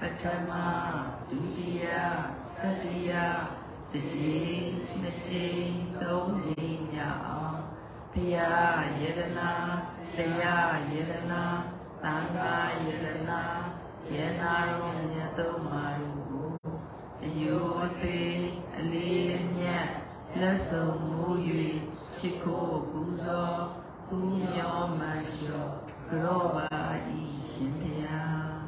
ပထမဒုတိယတတိယတတိယ တရားယတနာသံဃာယတနာယနာရောမြတ်သုံးပါးကိုအယောသိအလေးအမြတ်လက်ဆုံးမူ၍ဖြစ်ခိုးပူဇော်ကုညောမန်လျောရောပါဤရှင်ဘုရား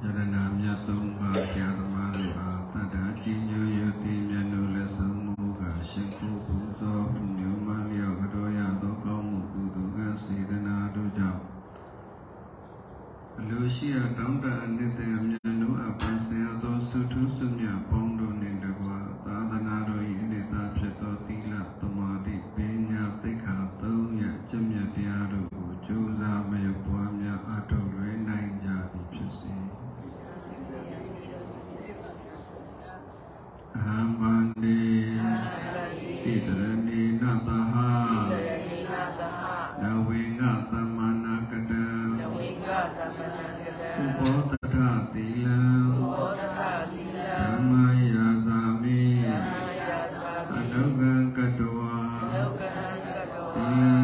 ယရနာမြတ်သုံးပါးဆရာသမားတို့အားတတ္ထာချင်းညွယတိမြတ်တို့လက်ဆုံးမူကရှင်ခိုးပူဇော် ရှိရာတောင်းတအနှစ်တဲ့အမြန်တို့အပန်းဆရာသောသုထုစုမြပေါင်း Mm.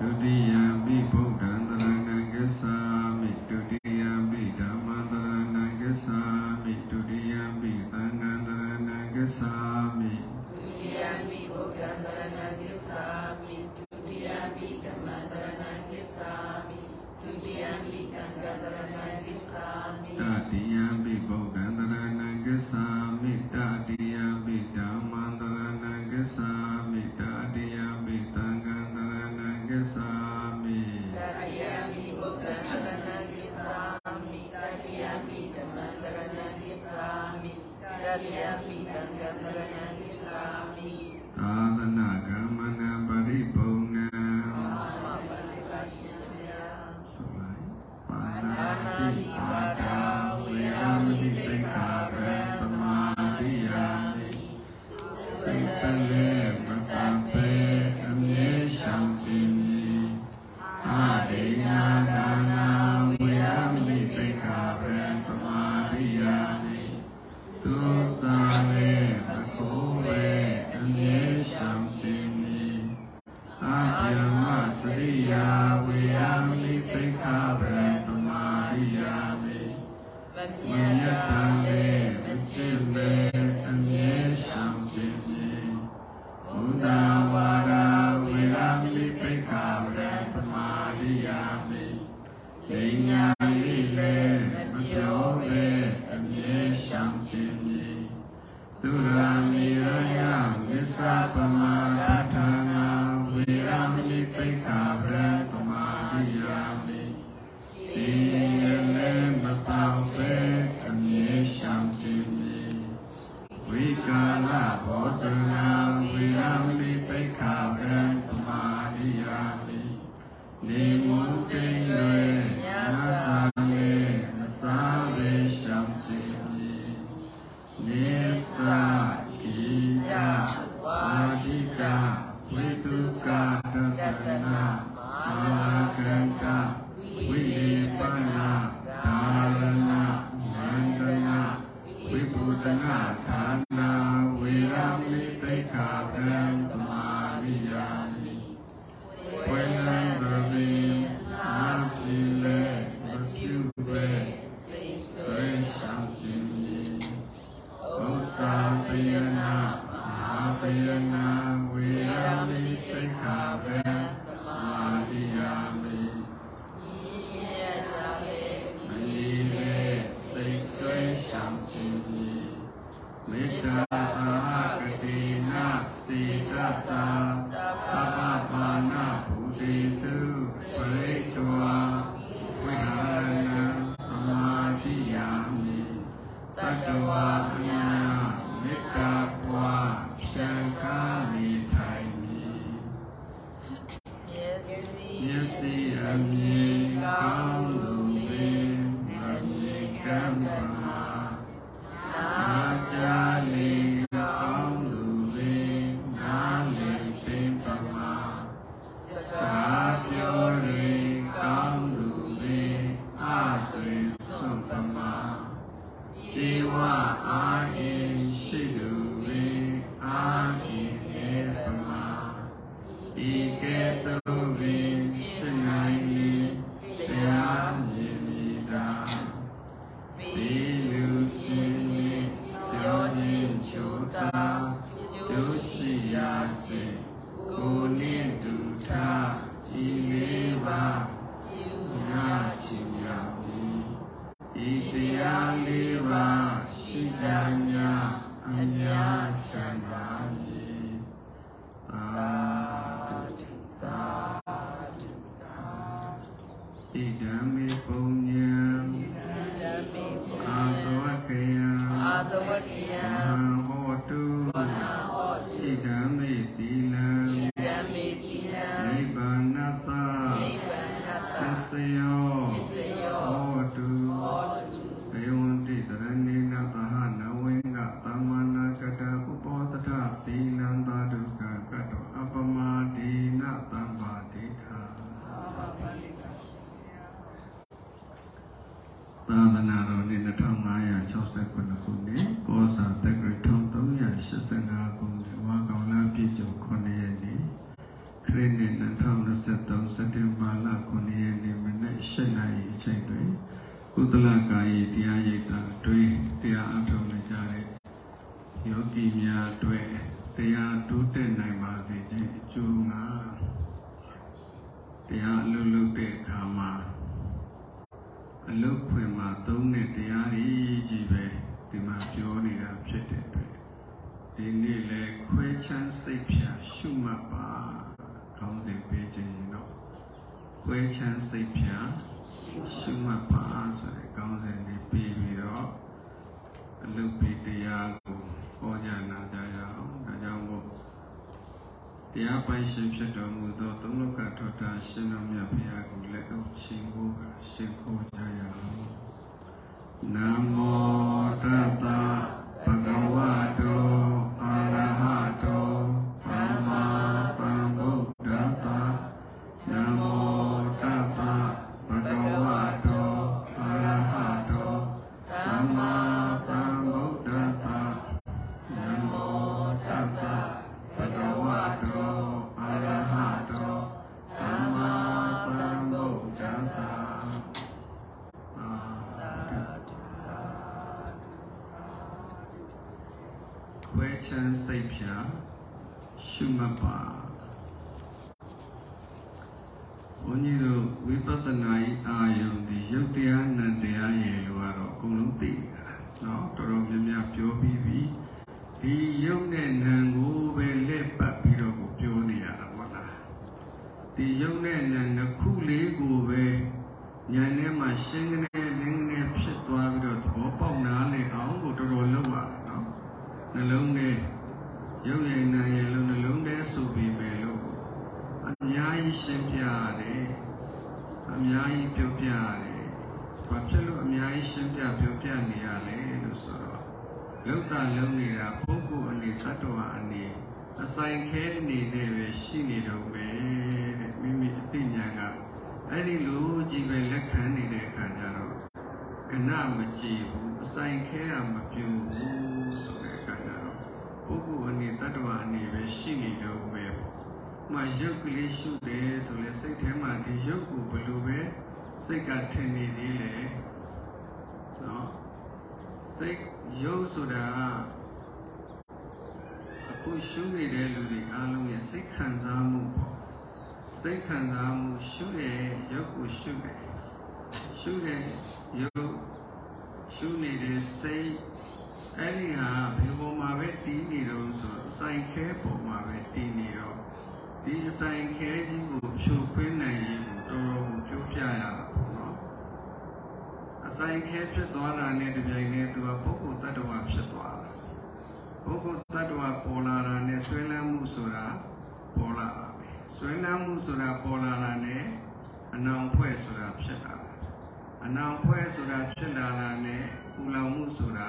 ဒုတိယံပိဘု ရှင်သည်သူရာမေရယမစ္ဆပမ စိတ်ဖြာရှုမှတ်ပါဘုန်းကြီးတို့ဝိပဿနာဤအာယုန်ဒီရုပ်တရားနဲ့တရားရဲ့လို့ကတော့အကုန်လုံးသိတာเนาะတော်တော်များများပြောပြီးပြီဒီရုပ်နဲ့နာမ်ကိုပဲလက်ပတ်ပြီးတော့ကိုပြောနေရတာပေါ့လားဒီရုပ်နဲ့နာမ်နှစ်ခုလေးကိုပဲဉာဏ်ထဲမှာရှင်းနေလင်းနေဖြစ်သွားပြီးတော့သဘောပေါက်နားလည်အောင်ကိုတော်တော်လုပ်ပါเนาะနှလုံးနဲ့ ရုပ်ရည်နံရည်လုံးနှလုံးထဲဆိုပြီးမယ်လို့အများကြီးရှင်းပြရတယ်အများကြီးပြောပြရတယ်ဘာဖြစ်လို့အများကြီးရှင်းပြပြောပြနေရလဲလို့ဆိုတော့လောက်တာလုံးနေတာပုဂ္ဂိုလ်အနေတ attva အနေအဆိုင်ခဲနေတဲ့ပဲရှိနေတော့ပဲတဲ့မိမိအသိဉာဏ်ကအဲ့ဒီလိုကြည့်ပဲလက်ခံနေတဲ့အခါကျတော့ကဏမကြည့်ဘူးအဆိုင်ခဲကမပြူဘူးဆိုတဲ့အခါကျတော့ ပုဂ္ဂိုလ်အနေတ attva အနေပဲရှိနေတော့ပဲပေါ့မှရုပ်ကလေးရှုတယ်ဆိုလဲစိတ်ထဲမှာဒီရုပ်ကိုဘယ်လိုပဲစိတ်ကထင်နေသေးလဲနော်စိတ်ရုပ်ဆိုတာအခုရှုနေတဲ့လူတွေအားလုံးရဲ့စိတ်ခံစားမှုပေါ့စိတ်ခံစားမှုရှုတဲ့ရုပ်ကိုရှုတယ်ရှုတဲ့ရုပ်ရှုနေတဲ့စိတ် အဲ့ဒီဟာဘယ်ပေါ်မှာပဲတည်နေတော့ဆိုတော့စိုက်ခဲပေါ်မှာပဲတည်နေတော့ဒီအဆိုင်ခဲကြီးကိုဖြိုခွင်းနိုင်ရင်တော်တော်ကိုပြောပြရတာပေါ့နော်အဆိုင်ခဲဖြစ်သွားတာနဲ့တပြိုင်တည်းသူကပုဂ္ဂိုလ်တ attva ဖြစ်သွားတာပုဂ္ဂိုလ်တ attva ပေါ်လာတာနဲ့ဆွဲလန်းမှုဆိုတာပေါ်လာတာပဲဆွဲလန်းမှုဆိုတာပေါ်လာတာနဲ့အနောင်ဖွဲ့ဆိုတာဖြစ်လာတာအနောင်ဖွဲ့ဆိုတာဖြစ်လာတာနဲ့ပူလောင်မှုဆိုတာ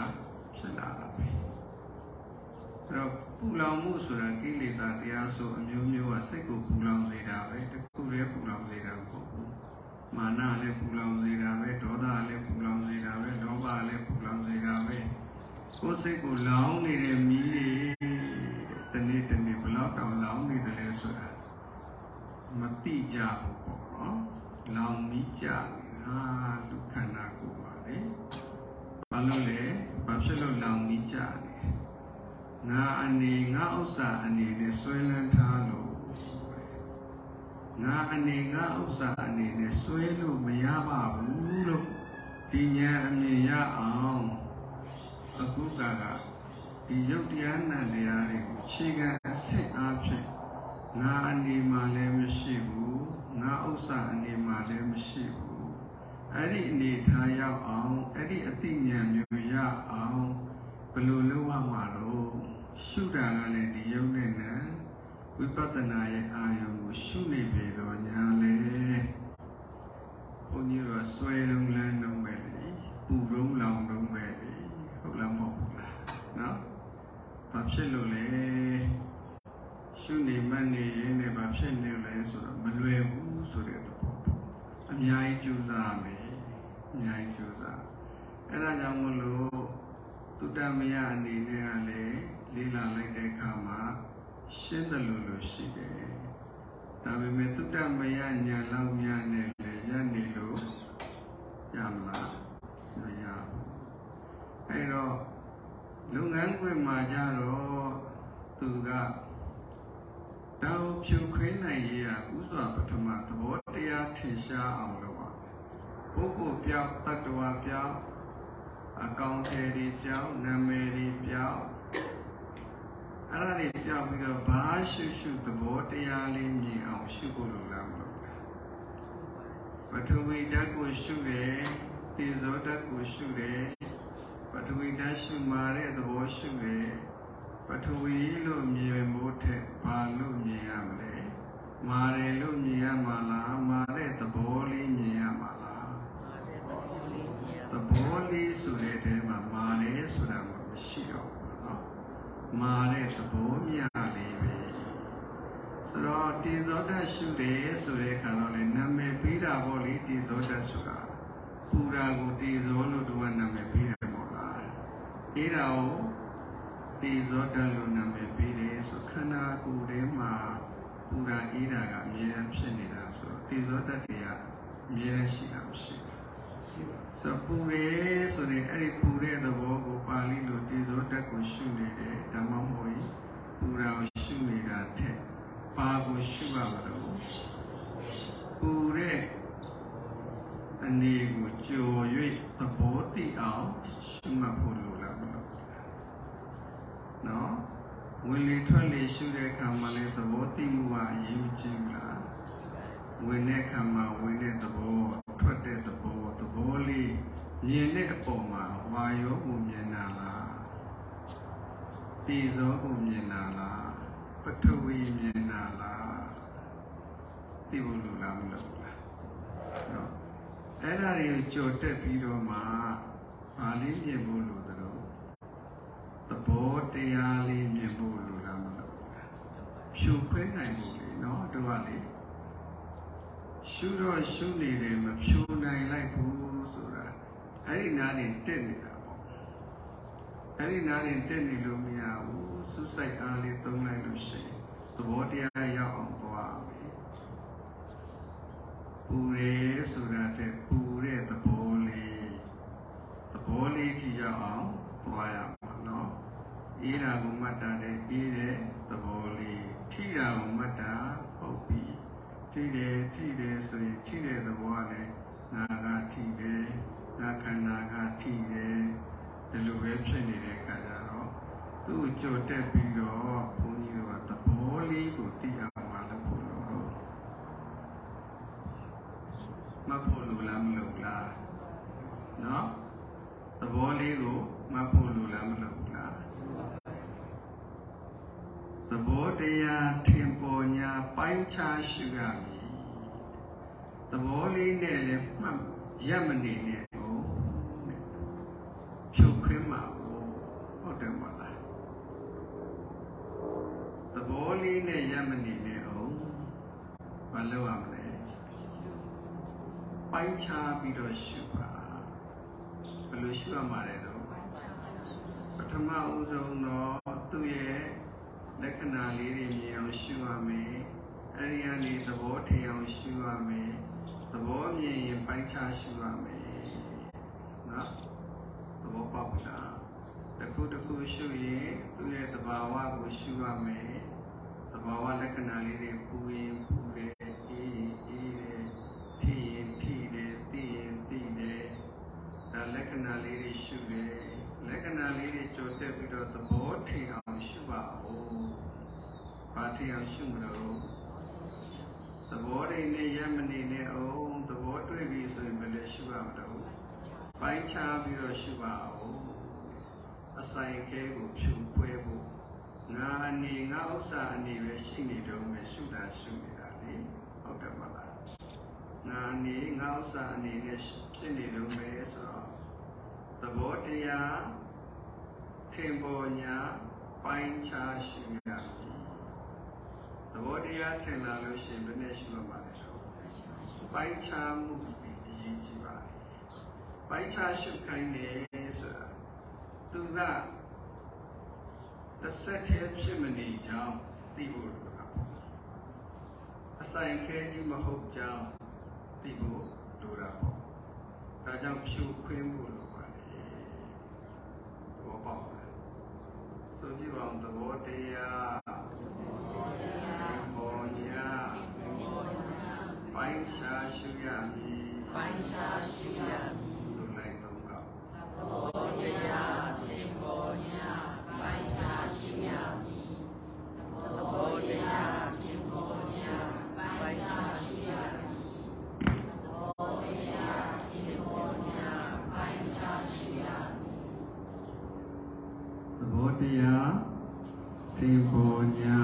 ဖြစ်လာတာပဲအဲ့တော့ပူလောင်မှုဆိုတာကိလေသာတရားဆိုအမျိုးမျိုးကစိတ်ကိုပူလောင်စေတာပဲတခုတည်းပူလောင်စေတာမဟုတ်ဘူးမာနလည်းပူလောင်စေတာပဲဒေါသလည်းပူလောင်စေတာပဲလောဘလည်းပူလောင်စေတာပဲကိုယ်စိတ်ကိုလောင်နေတဲ့မီးတွေတနေ့တနေ့ဘယ်လောက်တောင်လောင်နေတယ်လဲဆိုတာမတိကြဘူးပေါ့နော်လောင်မီးကြနေတာလူခန္ဓာကိုယ်ပါလေဘာလို့လဲဘာ ဖြစ်လို့လောင်မီးကြလဲငါအနေငါဥစ္စာအနေနဲ့ဆွဲလန်းထားလို့ငါအနေငါဥစ္စာအနေနဲ့ဆွဲလို့မရပါဘူးလို့ဒီညာအမြင်ရအောင်အခုကကဒီယုတ်တရားနံတရားတွေကိုခြေခံအစစ်အားဖြင့်ငါအနေမှာလည်းမရှိဘူးငါဥစ္စာအနေမှာလည်းမရှိဘူး အဲ့ဒီအနေထားရောက်အောင်အဲ့ဒီအသိဉာဏ်မျိုးရအောင်ဘယ်လိုလုပ်ရမှာတော့ရှုတာကလည်းဒီယုတ်နဲ့နံဝိပဿနာရဲ့အာယုံကိုရှုနေပြီတော့ညာလေဘုန်းကြီးတို့ကဆွဲလုံးလန်းလုံးပဲလေပူလုံးလောင်လုံးပဲလေဟုတ်လားမဟုတ်ဘူးလားနော်ဘာဖြစ်လို့လဲရှုနေမှတ်နေရင်လည်းဘာဖြစ်နေလဲဆိုတော့မလွယ်ဘူးဆိုတဲ့သဘောပေါ့အများကြီးကြိုးစားမယ် အများကြီးကြိုးစားအဲ့ဒါကြောင့်မလို့တုတ္တမယအနေနဲ့ကလည်းလေးလာလိုက်တဲ့အခါမှာရှင်းတယ်လို့လို့ရှိတယ်ဒါပေမဲ့တုတ္တမယညာလောက်များနဲ့လည်းရနေလို့ရမလားမရဘူးအဲ့တော့လုပ်ငန်းခွင်မှာကြတော့သူကတောင်ဖြူခွင်းနိုင်ရေးကဥစွာပထမသဘောတရားထင်ရှားအောင်လုပ် ပါပုဂ္ဂိုလ်ပြောက်တ attva ပြောက်အကောင်အထည်တွေပြောက်နာမည်တွေပြောက်အဲ့ဒါတွေပြောက်ပြီးတော့ဘာရှုရှုသဘောတရားလေးမြင်အောင်ရှုဖို့လိုလားမလို့ပထဝီဓာတ်ကိုရှုတယ်သေဇောဓာတ်ကိုရှုတယ်ပထဝီဓာတ်ရှုမာတဲ့သဘောရှုတယ်ပထဝီလို့မြင်မို့ထက်ဘာလို့မြင်ရမလဲမာတယ်လို့မြင်ရမှာလားမာတဲ့သဘောလေးမြင်ရမှာလား သဘောလေးဆိုတဲ့အထဲမှာမာလေးဆိုတာမရှိတော့ဘူးနော်မာတဲ့သဘောမြလေးပဲဆိုတော့တိဇောတရှုတယ်ဆိုတဲ့အခါတော့လေနာမည်ပေးတာပေါ့လေတိဇောတဆိုတာပူရာကိုတိဇောလို့သူကနာမည်ပေးတယ်ပေါ့လားအဲဒါကိုတိဇောတလို့နာမည်ပေးတယ်ဆိုခန္ဓာကိုယ်ထဲမှာပူရာအေးတာကအမြဲတမ်းဖြစ်နေတာဆိုတော့တိဇောတတရားအမြဲတမ်းရှိတာမရှိဘူး ဆိုပူရဲဆိုရင်အဲ့ဒီပူတဲ့သဘောကိုပါဠိလိုတေဇောတက်ကိုရှုနေတယ်ဓမ္မမို့ကြီးပူတာကိုရှုနေတာထက်ပါကိုရှုရမှာတော့ပူတဲ့အနေကိုကြော်၍သဘောတည်အောင်ရှုမှတ်ဖို့လိုလားမလို့နော်ဝင်လေထွက်လေရှုတဲ့အခါမှာလည်းသဘောတည်မှုကအရေးကြီးလားဝင်တဲ့အခါမှာဝင်တဲ့သဘော ဘောသဘောလေးမြင်တဲ့အပေါ်မှာဝါရောကိုမြင်တာလားဒီဇောကိုမြင်တာလားပထဝီမြင်တာလားသိဖို့လိုလားမလိုဘူးလားနော်အဲ့ဒါတွေကိုကြော်တက်ပြီးတော့မှဗာလေးမြင်ဖို့လိုသလိုသဘောတရားလေးမြင်ဖို့လိုလားမလိုဘူးလားဖြူခွဲနိုင်ဖို့လေနော်တို့ကလေ ရှုတော့ရှုနေတယ်မဖြူနိုင်လိုက်ဘူးဆိုတာအဲ့ဒီနားနေတက်နေတာပေါ့အဲ့ဒီနားနေတက်နေလို့မရဘူးစူးစိုက်အားလေးသုံးလိုက်လို့ရှိရင်သဘောတရားရောက်အောင်သွားမယ်ပူရဲဆိုတာတဲ့ပူတဲ့သဘောလေးသဘောလေးကြည့်ရအောင်သွားရမှာနော်အေးတာကိုမှတ်တာတဲ့အေးတဲ့သဘောလေးထိတာကိုမှတ်တာဟုတ်ပြီ ထိတယ်ထိတယ်ဆိုရင်ထိတဲ့သဘောကလည်းနာကထိတယ်နာခန္ဓာကထိတယ်ဒီလိုပဲဖြစ်နေတဲ့အခါကျတော့သူ့ကိုကြိုတက်ပြီးတော့ဘုန်းကြီးတို့ကသဘောလေးကိုသိအောင်မလုပ်ဖို့လို့မဖို့လို့လားမလို့လားနော်သဘောလေးကိုမဖို့လို့လားမလို့လား သဘောတရားထင်ပေါ်ညာပိုင်းခြားရှုရမည်သဘောလေးနဲ့လည်းမှတ်ရက်မနေနဲ့ဟုတ်ဖြုတ်ခင်းမှာဟုတ်တယ်မလားသဘောလေးနဲ့ရက်မနေနဲ့ဟုတ်မလုပ်ရမလဲပိုင်းခြားပြီးတော့ရှုပါဘယ်လိုရှုရမှာလဲတော့ပထမဦးဆုံးတော့သူ့ရဲ့ လက္ခဏာလေးတွေမြင်အောင်ရှုရမယ်အဲဒီကနေသဘောထင်အောင်ရှုရမယ်သဘောမြင်ရင်ပိုင်းခြားရှုရမယ်နော်သဘောပေါက်လားတစ်ခုတစ်ခုရှုရင်သူ့ရဲ့သဘာဝကိုရှုရမယ်သဘာဝလက္ခဏာလေးတွေပူရင်ပူတယ်အေးရင်အေးတယ်ထိရင်ထိတယ်သိရင်သိတယ်ဒါလက္ခဏာလေးတွေရှုတယ်လက္ခဏာလေးတွေကြိုတက်ပြီးတော့သဘောထင်အောင်ရှုပါဦး ဘာထင်အောင်ရှုမလို့သဘောတွေနဲ့ရမနေနဲ့အောင်သဘောတွေ့ပြီဆိုရင်ဘယ်လိုရှုရမလို့ပိုင်းခြားပြီးတော့ရှုပါဦးအဆိုင်ခဲကိုဖြူခွဲဖို့ငါအနေငါဥစ္စာအနေပဲရှိနေတော့မယ်ရှုတာရှုနေတာလေဟုတ်တယ်မလားငါအနေငါဥစ္စာအနေနဲ့ဖြစ်နေတော့မယ်ဆိုတော့သဘောတရားထင်ပေါ်ညာပိုင်းခြားရှုရမယ်သ ဘောတရားထင်လာလို့ရှိရင်ဘယ်နဲ့ရှုရမှာလဲဆိုပိုင်းခြားမှုစီအရေးကြီးပါတယ်ပိုင်းခြားရှုခိုင်းတယ်ဆိုတာသူကတစ်ဆက်တည်းဖြစ်မနေကြောင်းသိဖို့လိုတာပေါ့အဆိုင်ခဲကြီးမဟုတ်ကြောင်းသိဖို့လိုတာပေါ့ဒါကြောင့်ဖြူခွင်းဖို့လိုပါတယ်ဘောပေါက်တယ်ဆိုကြည့်ပါဦးသဘောတရား ပိုင်းခြားရှုရမည်ပိုင်းခြားရှိရမည်လူလိုက်တော့ကဘောတရားရှင်ပေါ်ညာပိုင်းခြားရှိရမည်ဘောတရားရှင်ပေါ်ညာပိုင်းခြားရှိရမည်ဘောတရားရှင်ပေါ်ညာပိုင်းခြားရှိရမည်သဘောတရားသင်္ဘောညာ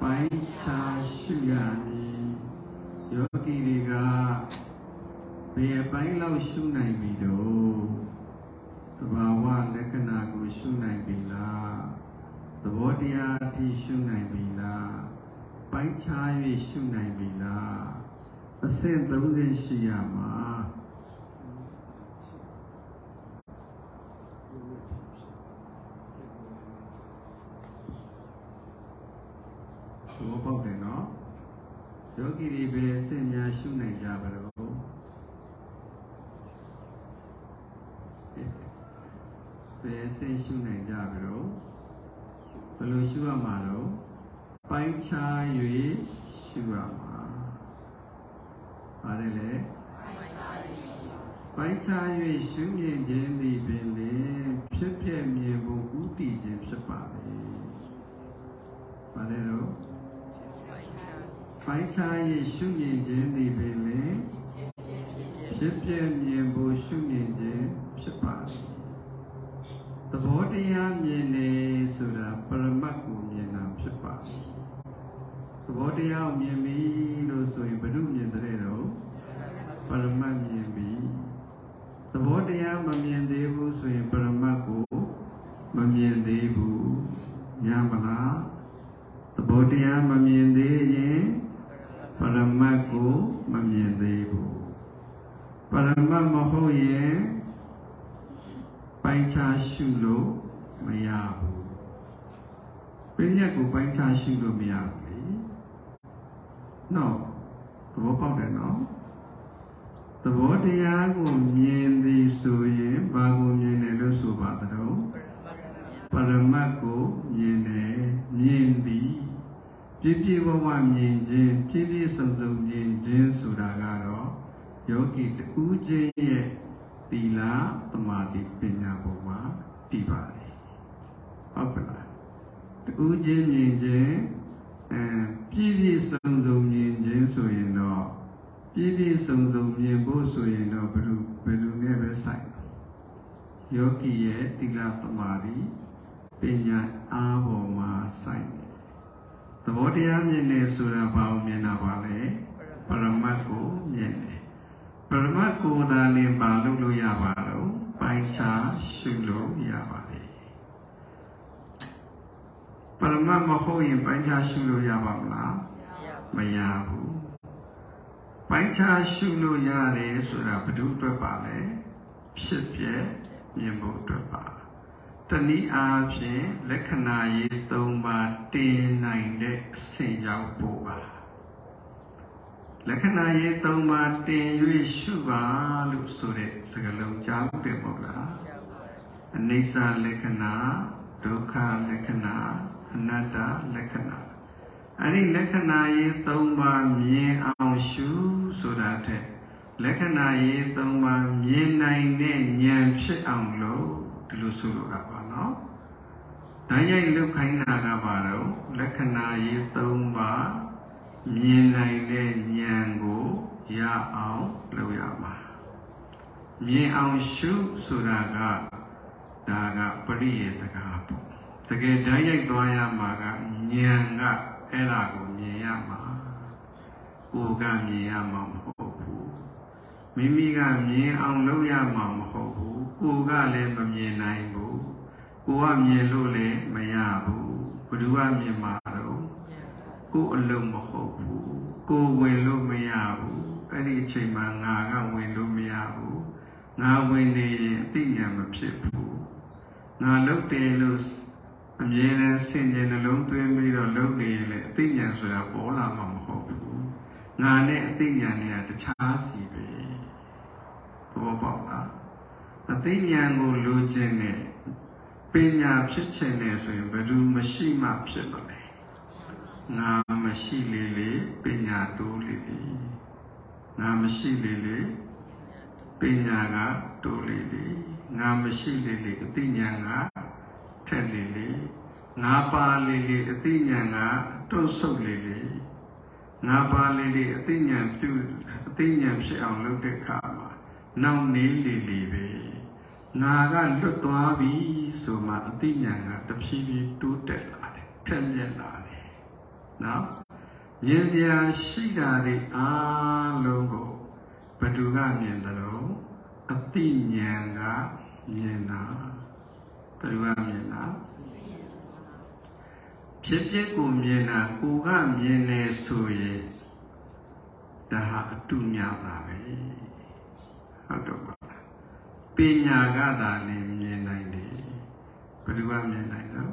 ပိုင်းခြားရှုရမည် ဘယ်အပိုင်းလောက်ရှုနိုင်ပြီတော့သဘာဝလက္ခဏာကိုရှုနိုင်ပြီလားသဘောတရားအထိရှုနိုင်ပြီလားပိုင်းခြား၍ရှုနိုင်ပြီလားအဆင့်30ရှိရမှာသဘောပေါက်တယ်နော်ယောဂီတွေပဲအစဉ်များရှုနိုင်ကြပါတော့ လည်းစိတ်ရှုနိုင်ကြပြီတော့ဘယ်လိုရှုရမှာတော့ပိုင်းခြား၍ရှုရမှာပါတယ်လေပိုင်းခြား၍ရှုမြင်ခြင်းသည်ပင်လေဖြစ်ဖြစ်မြင်ဖို့ဥတည်ခြင်းဖြစ်ပါလေပါတယ်တော့ပိုင်းခြား၍ရှုမြင်ခြင်းသည်ပင်လေဖြစ်ဖြစ်မြင်ဖို့ရှု တရားမြင်နေဆိုတာပရမတ်ကိုမြင်တာဖြစ်ပါသည်သဘောတရားကိုမြင်ပြီလို့ဆိုရင်ဘု து မြင်တဲ့တော့ပရမတ်မြင်ပြီသဘောတရားမမြင်သေးဘူးဆိုရင်ပရမတ်ကိုမမြင်သေးဘူးညာမလားသဘောတရားမမြင်သေးရင်ပရမတ်ကိုမမြင်သေးဘူးပရမတ်မဟုတ်ရင်ပိုင်းခြားရှုလို့ မရဘူးပညာကိုပိုင်းခြားရှုလို့မရဘူးလေနော်သဘောပေါက်တယ်နော်သဘောတရားကိုမြင်သည်ဆိုရင်ဘာကိုမြင်တယ်လို့ဆိုပါတော့ပရမတ်ကိုမြင်တယ်မြင်သည်ပြည့်ပြည့်ဝဝမြင်ခြင်းပြည့်ပြည့်စုံစုံမြင်ခြင်းဆိုတာကတော့ယောဂီတူးချင်းရဲ့သီလသမာဓိပညာပေါ်မှာတည်ပါတယ် ဟုတ်ကလားတူးချင်းမြင်ခြင်းအဲပြည့်ပြည့်စုံစုံမြင်ခြင်းဆိုရင်တော့ပြည့်ပြည့်စုံစုံမြင်ဖို့ဆိုရင်တော့ဘယ်လိုဘယ်လိုနဲ့ပဲဆိုင်ယောဂီရဲ့သီလသမာဓိပညာအားပေါ်မှာဆိုင်တယ်သဘောတရားမြင်နေဆိုတာဘာကိုမြင်တာပါလဲပရမတ်ကိုမြင်တယ်ပရမတ်ကိုသာနေပါလို့လို့ရပါတော့ပိုင်းခြားရှုလို့ရပါတယ် ပရမတ်မဟုတ်ရင်ပိုင်းခြားရှုလို့ရပါမလားမရဘူးပိုင်းခြားရှုလို့ရတယ်ဆိုတာဘယ်သူအတွက်ပါလဲဖြစ်ပြမြင်ဖို့အတွက်ပါတနည်းအားဖြင့်လက္ခဏာရေး၃ပါးတင်နိုင်တဲ့အဆင့်ရောက်ဖို့ပါလက္ခဏာရေး၃ပါးတင်၍ရှုပါလို့ဆိုတဲ့စကားလုံးကြားတယ်မဟုတ်လားအနိစ္စလက္ခဏာဒုက္ခလက္ခဏာ အနတ္တလက္ခဏာအဲ့ဒီလက္ခဏာရေး၃ပါးမြင်အောင်ရှုဆိုတာတဲ့လက္ခဏာရေး၃ပါးမြင်နိုင်တဲ့ဉာဏ်ဖြစ်အောင်လို့ဒီလိုဆိုလိုတာပါနော်။ဒါရိုက်လုတ်ခိုင်းတာကပါတော့လက္ခဏာရေး၃ပါးမြင်နိုင်တဲ့ဉာဏ်ကိုရအောင်လုပ်ရမှာ။မြင်အောင်ရှုဆိုတာကဒါကပရိယေစကားပေါ့။တ ကယ်ဓာတ်ရိုက်သွားရမှာကဉာဏ်ကအဲ့ဒါကိုမြင်ရမှာ။ကိုယ်ကမြင်ရမှာမဟုတ်ဘူး။မိမိကမြင်အောင်လုပ်ရမှာမဟုတ်ဘူး။ကိုယ်ကလည်းမမြင်နိုင်ဘူး။ကိုယ်ကမြင်လို့လည်းမရဘူး။ဘယ်သူကမြင်မှာတော့ကိုယ်အလုံးမဟုတ်ဘူး။ကိုယ်ဝင်လို့မရဘူး။အဲ့ဒီအချိန်မှာငါကဝင်လို့မရဘူး။ငါဝင်နေရင်အသိဉာဏ်မဖြစ်ဘူး။ငါလုတ်တယ်လို့ အမြဲတမ်းဆင်ခြင်နှလုံးသွင်းပြီးတော့လုပ်နေရင်လည်းအသိဉာဏ်ဆိုတာပေါ်လာမှာမဟုတ်ဘူး။ငါနဲ့အသိဉာဏ်တွေကတခြားစီပဲ။ဘောပေါက်လား။အသိဉာဏ်ကိုလိုချင်တဲ့ပညာဖြစ်ချင်တယ်ဆိုရင်ဘယ်သူမရှိမှဖြစ်မလဲ။ငါမရှိလေလေပညာတိုးလေလေ။ငါမရှိလေလေပညာကတိုးလေလေ။ငါမရှိလေလေအသိဉာဏ်က ထက်လေလေငါပါလေလေအသိဉာဏ်ကတွန့်ဆုတ်လေလေငါပါလေလေအသိဉာဏ်ပြုအသိဉာဏ်ဖြစ်အောင်လုပ်တဲ့အခါမှာနောက်နေလေလေပဲငါကလွတ်သွားပြီဆိုမှအသိဉာဏ်ကတဖြည်းဖြည်းတိုးတက်လာတယ်ထက်မြက်လာတယ်နော်မြင်စရာရှိတာတွေအားလုံးကိုဘသူကမြင်တယ်လို့အသိဉာဏ်ကမြင်တာ ဘယ်လိုကမြင်တာဖြစ်ဖြစ်ကိုမြင်တာကိုကမြင်နေဆိုရင်ဒါဟာအတုများပါပဲဟုတ်တော့ပါပညာကသာလည်းမြင်နိုင်တယ်ဘယ်လိုကမြင်နိုင်တော့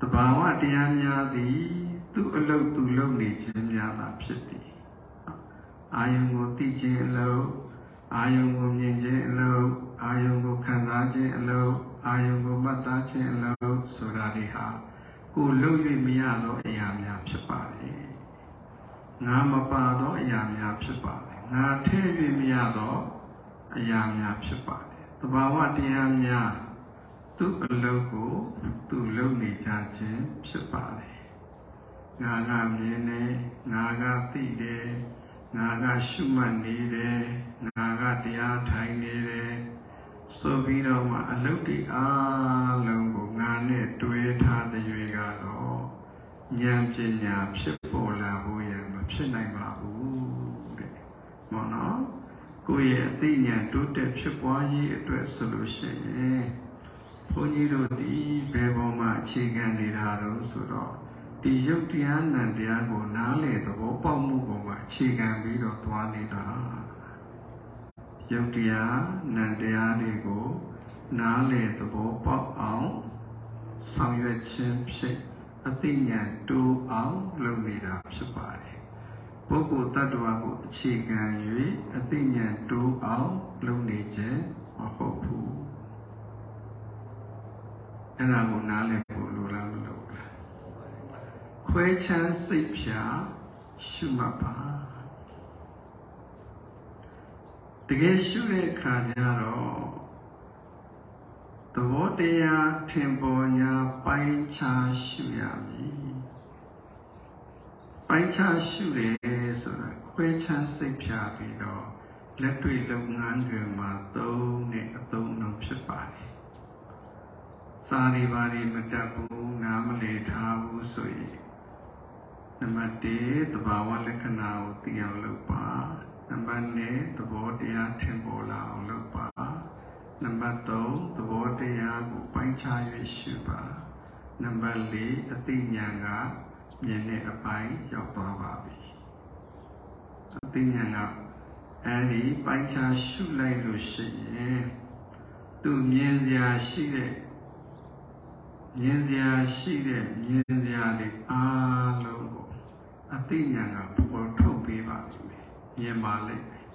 တဘာဝတရားများသည် သူ့အလုပ်သူလုပ်နေခြင်းများသာဖြစ်သည်အာယုံကိုသိခြင်းအလုပ် အာယုံကိုမြင်ခြင်းအလုပ်အာယုံကိုခံစားခြင်းအလုပ်အာယုံကိုမှတ်သားခြင်းအလုပ်ဆိုတာတွေဟာကိုလုပ်၍မရသောအရာများဖြစ်ပါတယ်။ငါမပါသောအရာများဖြစ်ပါတယ်။ငါထည့်၍မရသောအရာများဖြစ်ပါတယ်။တဘာဝတရားများသူ့အလုပ်ကိုသူလုပ်နေကြခြင်းဖြစ်ပါတယ်။ငါကမြင်တယ်ငါကသိတယ် ငါကရှုမှတ်နေတယ်ငါကတရားထိုင်နေတယ်ဆိုပြီးတော့မှအလုတ်တိအားလုံးကိုငါနဲ့တွေးထားတဲ့ရွေကတော့ဉာဏ်ပညာဖြစ်ပေါ်လာဖို့ရမဖြစ်နိုင်ပါဘူးတဲ့မော်နော်ကိုယ့်ရဲ့အသိဉာဏ်တိုးတက်ဖြစ်ပွားရေးအတွက်ဆိုလို့ရှိရင်ဘုန်းကြီးတို့ဒီဘယ်ပေါ်မှာအခြေခံနေတာတော့ဆိုတော့ ဒီယုတ်တရားနံတရားကိုနားလေသဘောပေါက်မှုပေါ်မှာအခြေခံပြီးတော့သွားနေတာယုတ်တရားနံတရားတွေကိုနားလေသဘောပေါက်အောင်ဆောင်ရွက်ခြင်းဖြစ်အသိဉာဏ်တိုးအောင်လုပ်နေတာဖြစ်ပါတယ်ပုဂ္ဂိုလ်တ attva ကိုအခြေခံ၍အသိဉာဏ်တိုးအောင်လုပ်နေခြင်းမဟုတ်ဘူးအဲ့ဒါကိုနားလည်ဖို့လိုလားမလိုဘူးလား ခွဲချမ်းစိတ်ဖြာရှုမှတ်ပါတကယ်ရှုတဲ့အခါကျတော့သဘောတရားထင်ပေါ်ညာပိုင်းခြားရှုရမည်ပိုင်းခြားရှုတယ်ဆိုတာခွဲချမ်းစိတ်ဖြာပြီးတော့လက်တွေ့လုပ်ငန်းတွေမှာသုံးတဲ့အသုံးအနှုန်းဖြစ်ပါတယ်စာရီပါရီမတတ်ဘူးနားမလည်ထားဘူးဆိုရင် နံပါတ်1သဘာဝလက္ခဏာကိုသိအောင်လုပ်ပါနံပါတ်2သဘောတရားထင်ပေါ်လာအောင်လုပ်ပါနံပါတ်3သဘောတရားကိုပိုင်းခြား၍ရှုပါနံပါတ်4အသိဉာဏ်ကမြင်တဲ့အပိုင်းရောက်သွားပါပြီအသိဉာဏ်ကအဲဒီပိုင်းခြားရှုလိုက်လို့ရှိရင်သူမြင်စရာရှိတဲ့မြင်စရာရှိတဲ့မြင်စရာတွေအားလုံးကို အသိဉာဏ်ကပေါ်ထုတ်ပေးပါလိမ့်မယ်မြင်ပါလိမ့်မယ်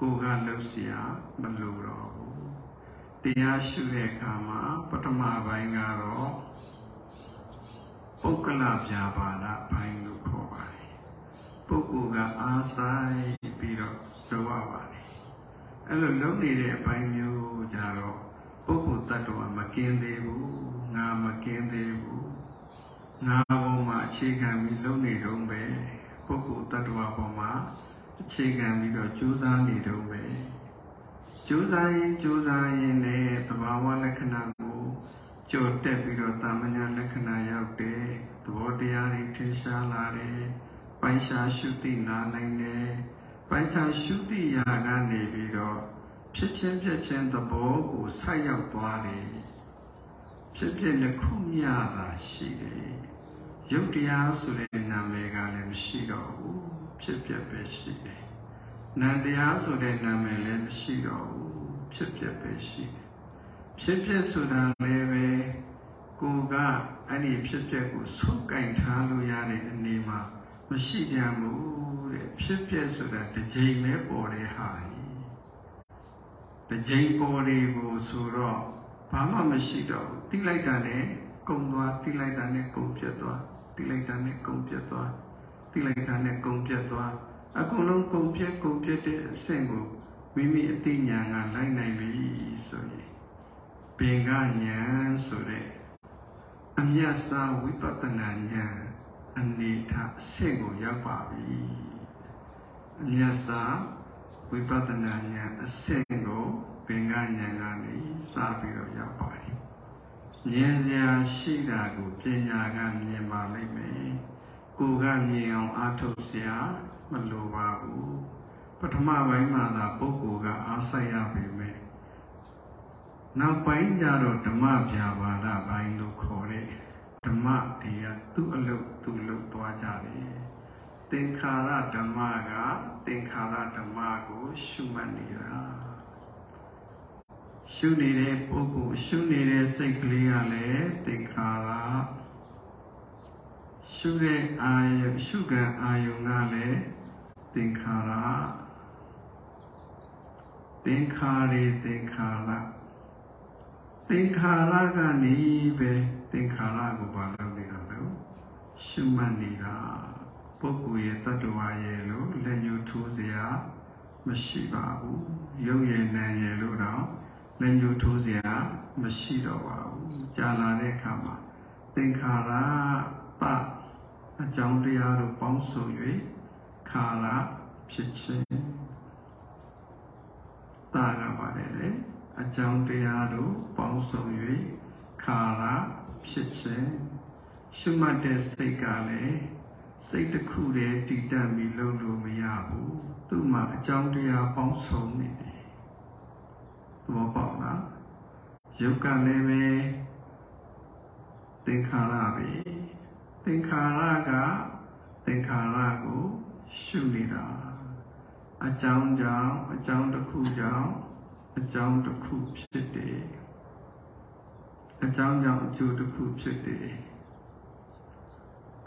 ကိုယ်ကလှုပ်ရှားမလို့တော့ဘူးတရားရှုတဲ့အခါမှာပထမပိုင်းကတော့ပုဂ္ဂလပြာပါဒဘိုင်းလို့ခေါ်ပါတယ်ပုဂ္ဂိုလ်ကအားဆိုင်ပြီးတော့လုပ်ရပါတယ်အဲ့လိုလုပ်နေတဲ့အပိုင်းမျိုးကြတော့ပုဂ္ဂိုလ်တ attva မကင်းသေးဘူးငါမကင်းသေးဘူးငါဘောမှာအခြေခံပြီးလုပ်နေတော့ အခြေခံပြီးတော့ကြိုးစားနေတော့ပဲကြိုးစားရင်ကြိုးစားရင်လည်းသဘာဝလက္ခဏာကိုကြော်တက်ပြီးတော့တာမညာလက္ခဏာရောက်တယ်သဘောတရားတွေထင်ရှားလာတယ်ပိုင်းခြားရှုသိနာနိုင်တယ်ပိုင်းခြားရှုသိရာကနေပြီးတော့ဖြစ်ချင်းဖြစ်ချင်းသဘောကိုဆိုက်ရောက်သွားတယ်ဖြစ်ဖြစ်တစ်ခုမျှသာရှိတယ်ရုပ်တရားဆိုတဲ့နာမည်ကလည်းမရှိတော့ဘူးဖြစ်ဖြစ်ပဲရှိတယ် နံတရားဆိုတဲ့နာမည်လည်းမရှိတော့ဘူးဖြစ်ဖြစ်ပဲရှိတယ်ဖြစ်ဖြစ်ဆိုတာလည်းပဲကိုကအဲ့ဒီဖြစ်ဖြစ်ကိုဆုပ်ကင်ထားလို့ရတဲ့အနေမှာမရှိပြန်ဘူးတဲ့ဖြစ်ဖြစ်ဆိုတာတစ်ချိန်ပဲပေါ်တဲ့ဟာတစ်ချိန်ပေါ်တယ်ကိုဆိုတော့ဘာမှမရှိတော့ဘူးတိလိုက်တာနဲ့ကုံသွားတိလိုက်တာနဲ့ကုံပြတ်သွားတိလိုက်တာနဲ့ကုံပြတ်သွားတိလိုက်တာနဲ့ကုံပြတ်သွား အကုန်လုံးကုံပြတ်ကုံပြတ်တဲ့အဆင့်ကိုမိမိအသိဉာဏ်ကလိုက်နိုင်ပြီဆိုရင်ပင်ကဉာဏ်ဆိုတဲ့အမျက်စာဝိပဿနာဉာဏ်အနေထားအဆင့်ကိုရောက်ပါပြီအမျက်စာဝိပဿနာဉာဏ်အဆင့်ကိုပင်ကဉာဏ်ကနေစပြီးတော့ရောက်ပါတယ်မြင်စရာရှိတာကိုပညာကမြင်ပါလိမ့်မယ်ကိုယ်ကမြင်အောင်အားထုတ်စရာ မလိုပါဘူးပထမပိုင်းမှာသာပုဂ္ဂိုလ်ကအားဆိုင်ရပေမယ့်နောက်ပိုင်းကျတော့ဓမ္မဗျာပါဒပိုင်းလို့ခေါ်တဲ့ဓမ္မတရားသူ့အလုပ်သူ့လုပ်သွားကြတယ်သင်္ခါရဓမ္မကသင်္ခါရဓမ္မကိုရှုမှတ်နေတာရှုနေတဲ့ပုဂ္ဂိုလ်ရှုနေတဲ့စိတ်ကလေးကလည်းသင်္ခါရရှုတဲ့အာယုရှုကံအာယုကလည်း သင်္ခါရသင်္ခါရေသင်္ခါရသင်္ခါရကနေပဲသင်္ခါရကိုဘာလုပ်နေတာလဲရှုမှတ်နေတာပုဂ္ဂိုလ်ရဲ့တ attva ရဲ့လို့လက်ညှိုးထိုးစရာမရှိပါဘူးရုပ်ရည်နာရည်လို့တော့လက်ညှိုးထိုးစရာမရှိတော့ပါဘူးကြာလာတဲ့အခါမှာသင်္ခါရပအကြောင်းတရားတို့ပေါင်းစုံ၍ ခါရဖြစ်ခြင်းတာကပါတယ်လေအကြောင်းတရားတို့ပေါင်းစုံ၍ခါရဖြစ်ခြင်းရှုမှတ်တဲ့စိတ်ကလည်းစိတ်တစ်ခုတည်းတည်တတ်ပြီးလုံးလို့မရဘူးသူ့မှာအကြောင်းတရားပေါင်းစုံနေတယ်သဘောပေါက်လားယုတ်ကလည်းပဲသင်္ခါရပဲသင်္ခါရကသင်္ခါရကို ရှုနေတာအကြောင်းကြောင့်အကြောင်းတစ်ခုကြောင့်အကြောင်းတစ်ခုဖြစ်တယ်အကြောင်းကြောင့်အကျိုးတစ်ခုဖြစ်တယ်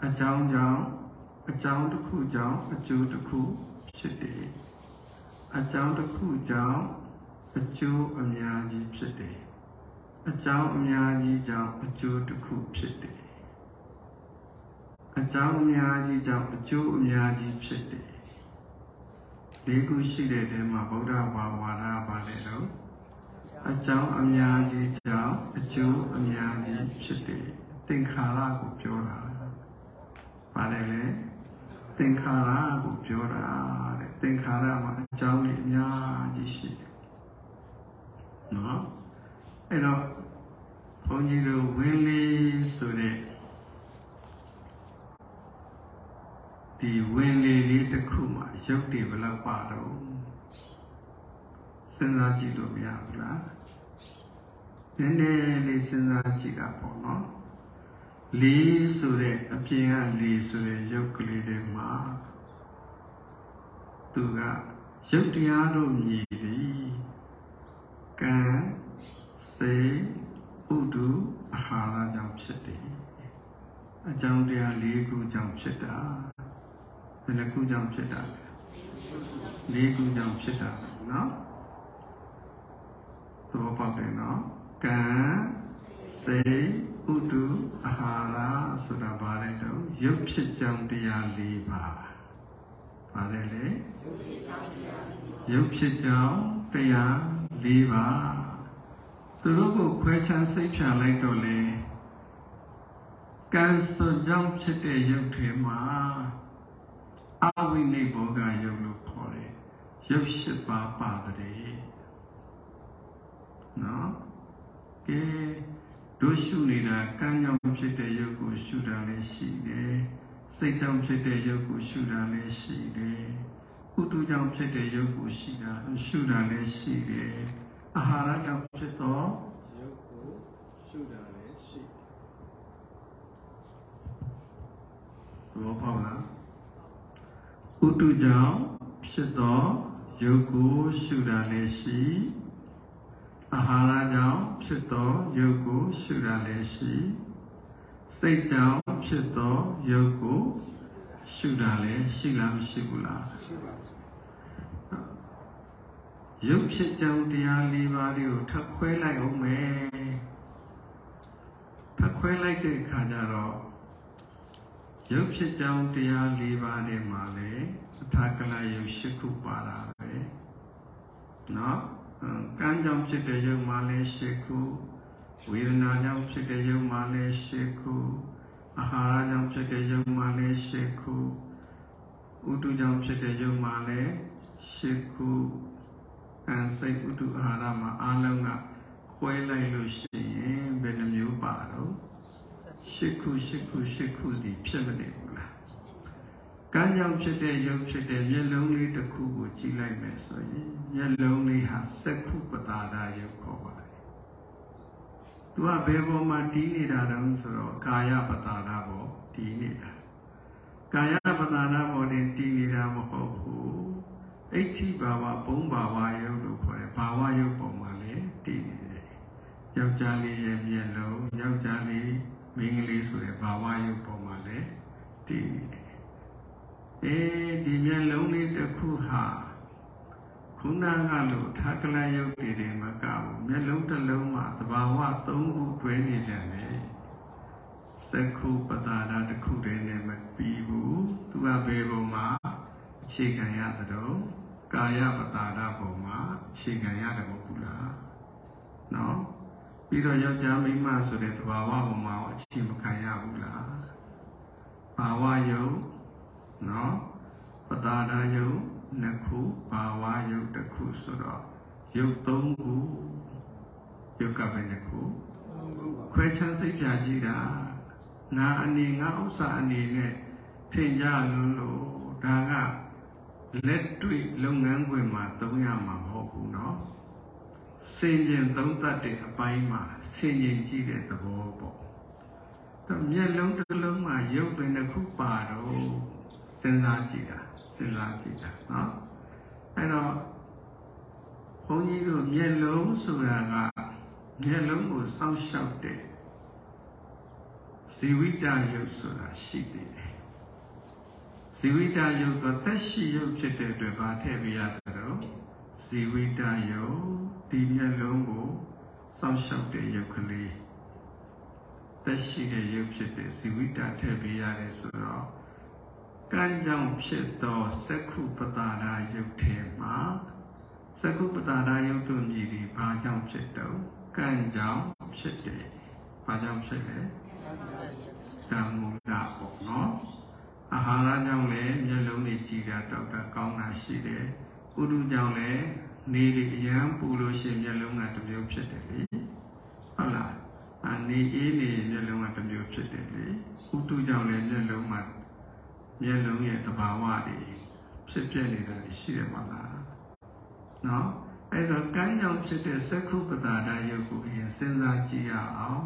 အကြောင်းကြောင့်အကြောင်းတစ်ခုကြောင့်အကျိုးတစ်ခုဖြစ်တယ်အကြောင်းတစ်ခုကြောင့်အကျိုးအများကြီးဖြစ်တယ်အကြောင်းအများကြီးကြောင့်အကျိုးတစ်ခုဖြစ်တယ်အ ကြောင်းအများကြီးကြောင့်အကျိုးအများကြီးဖြစ်တယ်ဒီခုရှိတဲ့တဲမှာဗုဒ္ဓဘာဝါဒပါလေတော့အကြောင်းအများကြီးကြောင့်အကျိုးအများကြီးဖြစ်တယ်သင်္ခါရကိုပြောတာပါလေလေသင်္ခါရကိုပြောတာတဲ့သင်္ခါရမှာအကြောင်းကြီးအများကြီးရှိတယ်နော်အဲ့တော့ဘုန်းကြီးတို့ဝင်းလေးဆိုတဲ့ ဒီဝင်လေလေးတစ်ခုမှာရုပ်တွေဘယ်လောက်ပါတော့စဉ်းစားကြည့်လို့မရဘူးလားနည်းနည်းလေးစဉ်းစားကြည့်တာပေါ့နော်လေးဆိုတဲ့အပြင်ကလေးဆိုတဲ့ရုပ်ကလေးတွေမှာသူကရုပ်တရားတို့မြည်သည်ကံစေဥဒုအာဟာရကြောင့်ဖြစ်တယ်အကြောင်းတရား၄ခုကြောင့်ဖြစ်တာ ဘယ်နှခုကြောင့်ဖြစ်တာလဲ၄ခုကြောင့်ဖြစ်တာနော်သဘောပေါက်တယ်နော်ကံစေဥဒုအာဟာရဆိုတာဘာလဲတော့ရုပ်ဖြစ်ကြောင်းတရား၄ပါးဘာလဲလေရုပ်ဖြစ်ကြောင်းတရား၄ပါးသူတို့ကိုခွဲခြားစိတ်ဖြာလိုက်တော့လေကံစွကြောင့်ဖြစ်တဲ့ရုပ်တွေမှာ အဝိနိဘောဂယုတ်လို့ခေါ်တယ်ရုပ်ရှိပါပါတယ်နော်ကဲတို့ရှုနေတာကံကြောင့်ဖြစ်တဲ့ရုပ်ကိုရှုတာလည်းရှိတယ်စိတ်ကြောင့်ဖြစ်တဲ့ရုပ်ကိုရှုတာလည်းရှိတယ်ကုတုကြောင့်ဖြစ်တဲ့ရုပ်ကိုရှိတာရှုတာလည်းရှိတယ်အာဟာရကြောင့်ဖြစ်သောရုပ်ကိုရှုတာလည်းရှိဘောပေါက်လား ဥတုကြောင့်ဖြစ်သောရုပ်ကိုရှုတာလည်းရှိအာဟာရကြောင့်ဖြစ်သောရုပ်ကိုရှုတာလည်းရှိစိတ်ကြောင့်ဖြစ်သောရုပ်ကိုရှုတာလည်းရှိလားမရှိဘူးလားရှိပါရုပ်ဖြစ်ကြောင်းတရား၄ပါးလေးကိုထပ်ခွဲလိုက်အောင်မယ်ထပ်ခွဲလိုက်တဲ့အခါကျတော့ ရုပ်ဖြစ်ကြောင်းတရား၄ပါးနဲ့မှာလေအထာကလရုပ်၈ခုပါတာပဲเนาะကံကြောင့်ဖြစ်တဲ့ရုပ်မှာလဲ၈ခုဝေဒနာကြောင့်ဖြစ်တဲ့ရုပ်မှာလဲ၈ခုအာဟာရကြောင့်ဖြစ်တဲ့ရုပ်မှာလဲ၈ခုဥတုကြောင့်ဖြစ်တဲ့ရုပ်မှာလဲ၈ခုကံစိတ်ဥတုအာဟာရမှာအလုံးကခွဲလိုက်လို့ရှိရင်ဘယ်နှမျိုးပါတော့ ရှစ်ခုရှစ်ခုရှစ်ခုစီဖြစ်မနေဘူးလားကံကြောင့်ဖြစ်တဲ့ရုပ်ဖြစ်တဲ့မျက်လုံးလေးတစ်ခုကိုကြည့်လိုက်မယ်ဆိုရင်မျက်လုံးလေးဟာစက္ခုပတာဒရုပ်ခေါ်ပါတယ်သူကဘယ်ပေါ်မှာတည်နေတာတုံးဆိုတော့ကာယပတာဒပေါ်တည်နေတာကာယပတာဒပေါ်တင်တည်နေတာမဟုတ်ဘူးအဋ္ဌိဘာဝဘုံဘာဝယုတ်လို့ခေါ်တယ်ဘာဝယုတ်ပေါ်မှာလည်းတည်နေတယ်ယောက်ျားလေးရဲ့မျက်လုံးယောက်ျားလေး မိန်းကလေးဆိုတဲ့ဘာဝယုတ်ပေါ်မှာလည်းတည်နေတယ်အေးဒီမျက်လုံးလေးတစ်ခုဟာခုနကလို့ထာကလယုတ်တည်တယ်မကဘူးမျက်လုံးတစ်လုံးမှာသဘာဝ၃ခုတွဲနေတယ်လေစက္ခုပတာဒတစ်ခုတည်းနဲ့မပြီးဘူးသူကဘယ်ပုံမှာအခြေခံရသတော့ကာယပတာဒပုံမှာအခြေခံရတယ်မဟုတ်ဘူးလားနော် ပြီးတော့ယောက်ျားမိန်းမဆိုတဲ့သဘာဝပုံမှာအခြေမခံရဘူးလားဘာဝယု နော်ပတာဒယုတ်နှစ်ခုဘာဝယုတ်တစ်ခုဆိုတော့ယုတ်သုံးခုယုတ်ကပဲနှစ်ခုခွဲခြားစိတ်ပြကြည့်တာငါအနေငါဥစ္စာအနေနဲ့ထင်ကြလို့လို့ဒါကလက်တွေ့လုပ်ငန်းခွင်မှာသုံးရမှာမဟုတ်ဘူးเนาะ စင်ကျင်သုံးသတ်တဲ့အပိုင်းမှာစင်ကျင်ကြည့်တဲ့သဘောပေါ့သူမျက်လုံးတစ်လုံးမှာရုပ်ပင်တစ်ခုပါတော့စဉ်းစားကြည့်တာစဉ်းစားကြည့်တာနော်အဲ့တော့ဘုန်းကြီးတို့မျက်လုံးဆိုတာကမျက်လုံးကိုစောင့်ရှောက်တဲ့ဇီဝိတရုပ်ဆိုတာရှိတယ်ဇီဝိတရုပ်ကသက်ရှိရုပ်ဖြစ်တဲ့အတွက်ဘာထည့်ပြရသလဲဇီဝိတရုပ် ဒီမျက်လုံးကိုစောင့်ရှောက်တဲ့ယုတ်ကလေးသက်ရှိတဲ့ယုတ်ဖြစ်တဲ့ဇီဝိတထည့်ပြရတယ်ဆိုတော့ကံကြောင့်ဖြစ်သောသက္ခုပတာရာယုတ်ထဲမှာသက္ခုပတာရာယုတ်တို့မြည်ပြီးဘာကြောင့်ဖြစ်တော့ကံကြောင့်ဖြစ်တယ်ဘာကြောင့်ဖြစ်လဲကံမူလပေါ့နော်အာဟာရကြောင့်လည်းမျက်လုံးတွေကြည်တာတောက်တာကောင်းတာရှိတယ်ဥဒုကြောင့်လည်း နေတွေအရန်ပူလို့ရှိရင်မျက်လုံးကတစ်မျိုးဖြစ်တယ်လေဟုတ်လားအနေအေးနေမျက်လုံးကတစ်မျိုးဖြစ်တယ်လေဥဒုကြောင့်လည်းမျက်လုံးမှာမျက်လုံးရဲ့တဘာဝတွေဖြစ်ပြနေတာရှိတယ်မလားနော်အဲ့တော့ကံကြောင့်ဖြစ်တဲ့သက္ခုပတာဒယုတ်ကိုအရင်စဉ်းစားကြည့်ရအောင်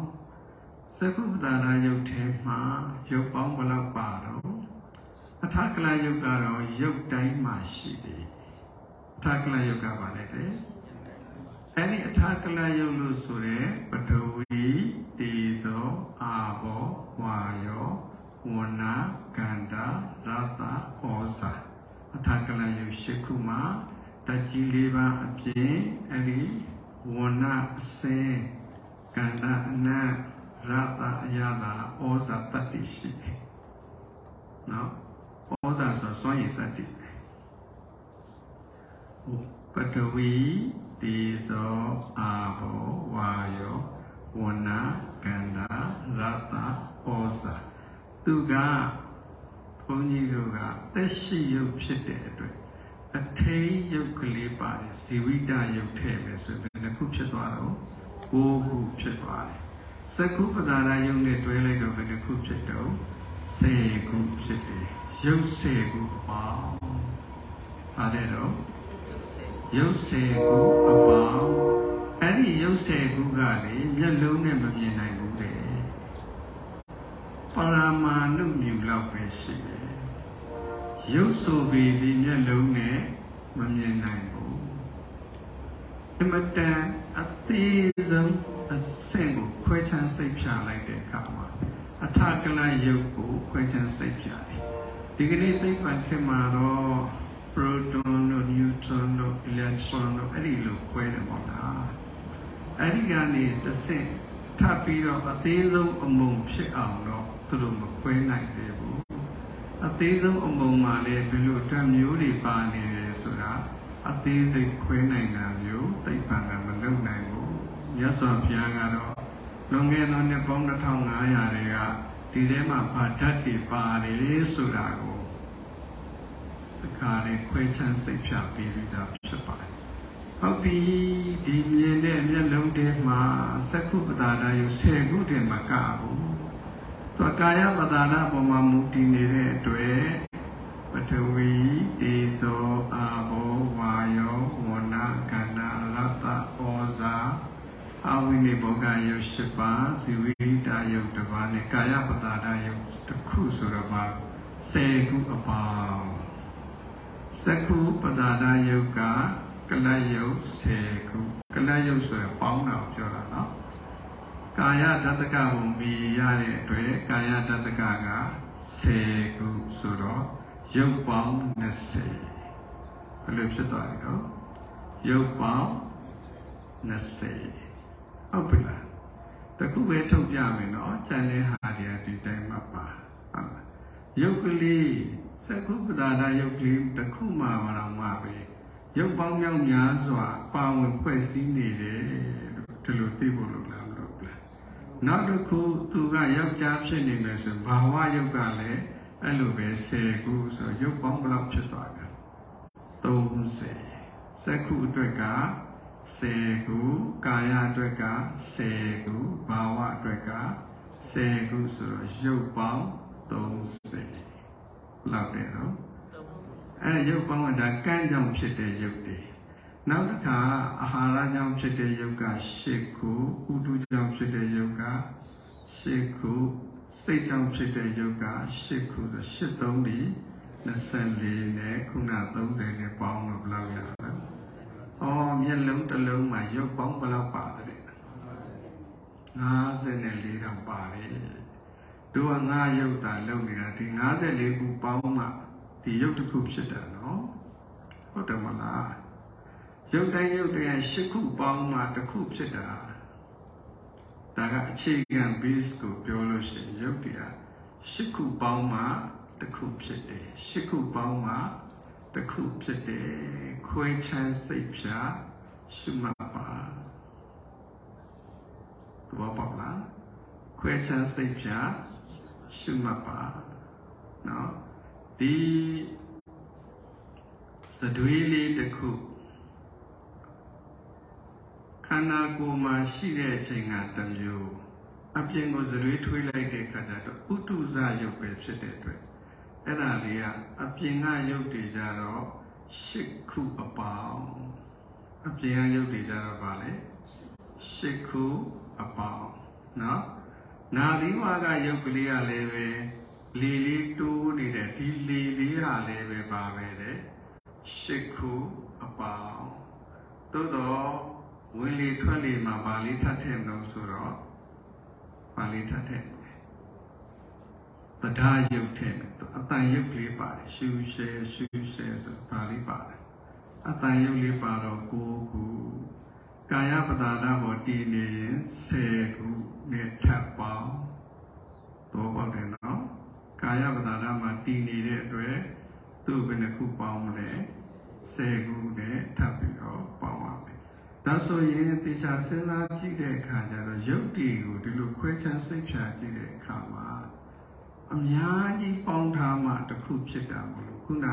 သက္ခုပတာဒယုတ်ထဲမှာရုပ်ပေါင်းဘယ်လောက်ပါတော့အထာကလယုတ်ကတော့ရုပ်တိုင်းမှာရှိတယ်အ ထာကလယုတ်ကပါလေတဲ့အဲ့ဒီအထာကလယုတ်လို့ဆိုရဲပထဝီတေဇောအာဘောဝါယောဝနာကန္တာရတဩဇာအထာကလယုတ်ရှိခုမှာတကြီးလေးပါအပြင်အဲ့ဒီဝဏအစင်းကန္တာအနတ်ရတအယတာဩဇာတတိရှိတယ်နော်ဩဇာဆိုစွန့်ရည်တတိ ပတဝီတေဇောအာဘောဝါယောဝဏကန္တာရတဩဇာသူကဘုန်းကြီးတို့ကသက်ရှိရုပ်ဖြစ်တဲ့အတွက်အထိန်ယုတ်ကလေးပါတယ်ဇီဝိတယုတ်ထဲပဲဆိုရင်တစ်ခုဖြစ်သွားတော့ကိုးခုဖြစ်သွားတယ်သက္ကုပဒါရယုတ်နဲ့တွဲလိုက်တော့ဘယ်တစ်ခုဖြစ်တော့ဆယ်ခုဖြစ်တယ်ရုပ်ဆယ်ခုအပေါင်းပါတယ်တော့ ရုပ်ဆယ်ခုအပေါင်းအဲ့ဒီရုပ်ဆယ်ခုကလေမျက်လုံးနဲ့မမြင်နိုင်ဘူးလေပရမာနုမြူလောက်ပဲရှိတယ်ရုပ်ဆိုပြီးဒီမျက်လုံးနဲ့မမြင်နိုင်ဘူးအမတန်အသေးဆုံးအဆင့်ကိုခွဲခြမ်းစိတ်ဖြာလိုက်တဲ့အခါမှာအထကလရုပ်ကိုခွဲခြမ်းစိတ်ဖြာတယ်ဒီကနေ့သိပ္ပံခေတ်မှာတော့ proton တို့ neutron တို့ electron တို့အဲ့ဒီလိုခွဲတယ်ပေါ့လားအဲ့ဒီကနေတစ်ဆင့်ထပ်ပြီးတော့အသေးဆုံးအမုံဖြစ်အောင်တော့သူတို့မခွဲနိုင်သေးဘူးအသေးဆုံးအမုံမှာလည်းဘယ်လိုတမျိုးတွေပါနေတယ်ဆိုတာအသေးစိတ်ခွဲနိုင်တာမျိုးသိပ္ပံကမလုပ်နိုင်ဘူးမြတ်စွာဘုရားကတော့လွန်ခဲ့သောနှစ်ပေါင်း2500တွေကဒီထဲမှာဘာဓာတ်တွေပါတယ်ဆိုတာကိုအ ခါလေးခွဲခြမ်းစိတ်ဖြာပြီးပြီးသားဖြစ်ပါတယ်ဟုတ်ပြီဒီမြင်တဲ့မျက်လုံးထဲမှာသက္ခုပတာဒယု10ခုတည်းမှာကဘူးသူကာယပဒါနာပေါ်မှာမူတည်နေတဲ့အတွက်ပထဝီတေဇောအာဘောဝါယောဝနာကန္နာရတ္တဩဇာအဝိနိဘောဂယု၈ပါးဇီဝိတာယုတ်တစ်ပါးနဲ့ကာယပဒါနာယုတ်တစ်ခုဆိုတော့ပါ၁၀ခုအပေါင်း သက္ခုပဒါနာယုတ်ကကလယုတ်၁၀ခုကလယုတ်ဆိုရပေါင်းတာပြောတာနော်ကာယတတကကိုမြည်ရတဲ့အတွက်ကာယတတကက10ခုဆိုတော့ရုပ်ပေါင်း20ဘယ်လိုဖြစ်သွားလဲတော့ရုပ်ပေါင်း20ဟုတ်ပြီလားတခုပဲထုတ်ပြမယ်နော်ကျန်တဲ့ဟာတွေဒီတိုင်းမှာပါဟုတ်လားရုပ်ကလေး သက္ခုပဒါဒရုပ်ကလေးတစ်ခုမှမတော်မှပဲရုပ်ပေါင်းမြောက်များစွာပါဝင်ဖွဲ့စည်းနေတယ်ဒီလိုသိဖို့လို့လားနောက်တစ်ခုသူကယောက်ျားဖြစ်နေမယ်ဆိုဘာဝယုတ်ကလည်းအဲ့လိုပဲ10ခုဆိုရုပ်ပေါင်းဘယ်လောက်ဖြစ်သွားကြ30စက္ခုအတွက်က10ခုကာယအတွက်က10ခုဘာဝအတွက်က10ခုဆိုတော့ရုပ်ပေါင်း30 လောက်တယ်နော်အဲရုပ်ပေါင်းကဒါကံကြောင့်ဖြစ်တဲ့ရုပ်တွေနောက်တစ်ခါအာဟာရကြောင့်ဖြစ်တဲ့ရုပ်က10ခုဥဒုကြောင့်ဖြစ်တဲ့ရုပ်က10ခုစိတ်ကြောင့်ဖြစ်တဲ့ယုတ်က8ခုဆို8 3ဒီ24နဲ့ခုန30နဲ့ပေါင်းလို့ဘယ်လောက်ရလဲ။အော်မျက်လုံးတစ်လုံးမှာယုတ်ပေါင်းဘယ်လောက်ပါတယ်။54တောင်ပါတယ်။ တို့ကငါယုတ်တာလုံနေတာဒီ54ခုပေါင်းမှဒီယုတ်တစ်ခုဖြစ်တယ်နော်။ဟုတ်တယ်မလား။ယုတ်တိုင်းယုတ်တိုင်း8ခုပေါင်းမှတစ်ခုဖြစ်တာ။ဒါကအခြေခံ base ကိုပြောလို့ရှိရင်ယုတ်တရားရှစ်ခုပေါင်းမှတစ်ခုဖြစ်တယ်ရှစ်ခုပေါင်းမှတစ်ခုဖြစ်တယ်ခွဲချမ်းစိတ်ဖြာရှုမှတ်ပါသဘောပေါက်လားခွဲချမ်းစိတ်ဖြာ ရှုမှတ်ပါနော်ဒီစတွေးလေးတစ်ခုခန္ဓာကိုယ်မှာရှိတဲ့အချိန်ကတစ်မျိုးအပြင်ကိုဇရွေးထွေးလိုက်တဲ့ခါကျတော့ဥတုဇရုပ်ပဲဖြစ်တဲ့အတွက်အဲ့ဒါလေးကအပြင်ကရုပ်တွေကြတော့ရှစ်ခုအပေါင်းအပြင်ကရုပ်တွေကြတော့ဗာလေရှစ်ခုအပေါင်းနော် နာသီဝါကရုပ်ကလေးကလည်းပဲလေလေးတိုးနေတဲ့ဒီလေလေးဟာလည်းပဲပါပဲတဲ့ရှစ်ခုအပေါင်းသို့တော့ဝင်လေထွက်လေမှာဗာလေးထပ်ထည့်မလို့ဆိုတော့ဗာလေးထပ်ထည့်ပဒါယုတ်ထည့်အတန်ယုတ်လေးပါတယ်ရှူရှဲရှူရှဲဆိုဗာလေးပါတယ်အတန်ယုတ်လေးပါတော့ကိုခု ကာယပဒါနာဘောတည်နေရင်10ခုနဲ့ထပ်ပေါင်းတော့ပေါ့တယ်နော်ကာယပဒါနာမှာတည်နေတဲ့အတွက်သူ့ဘယ်နှခုပေါင်းမလဲ10ခုနဲ့ထပ်ပြီးတော့ပေါင်းပါမယ်ဒါဆိုရင်တေချာစဉ်းစားကြည့်တဲ့အခါကျတော့ယုတ်တီကိုဒီလိုခွဲခြားစိတ်ဖြာကြည့်တဲ့အခါမှာအများကြီးပေါင်းထားမှတစ်ခုဖြစ်တာမလို့ခုန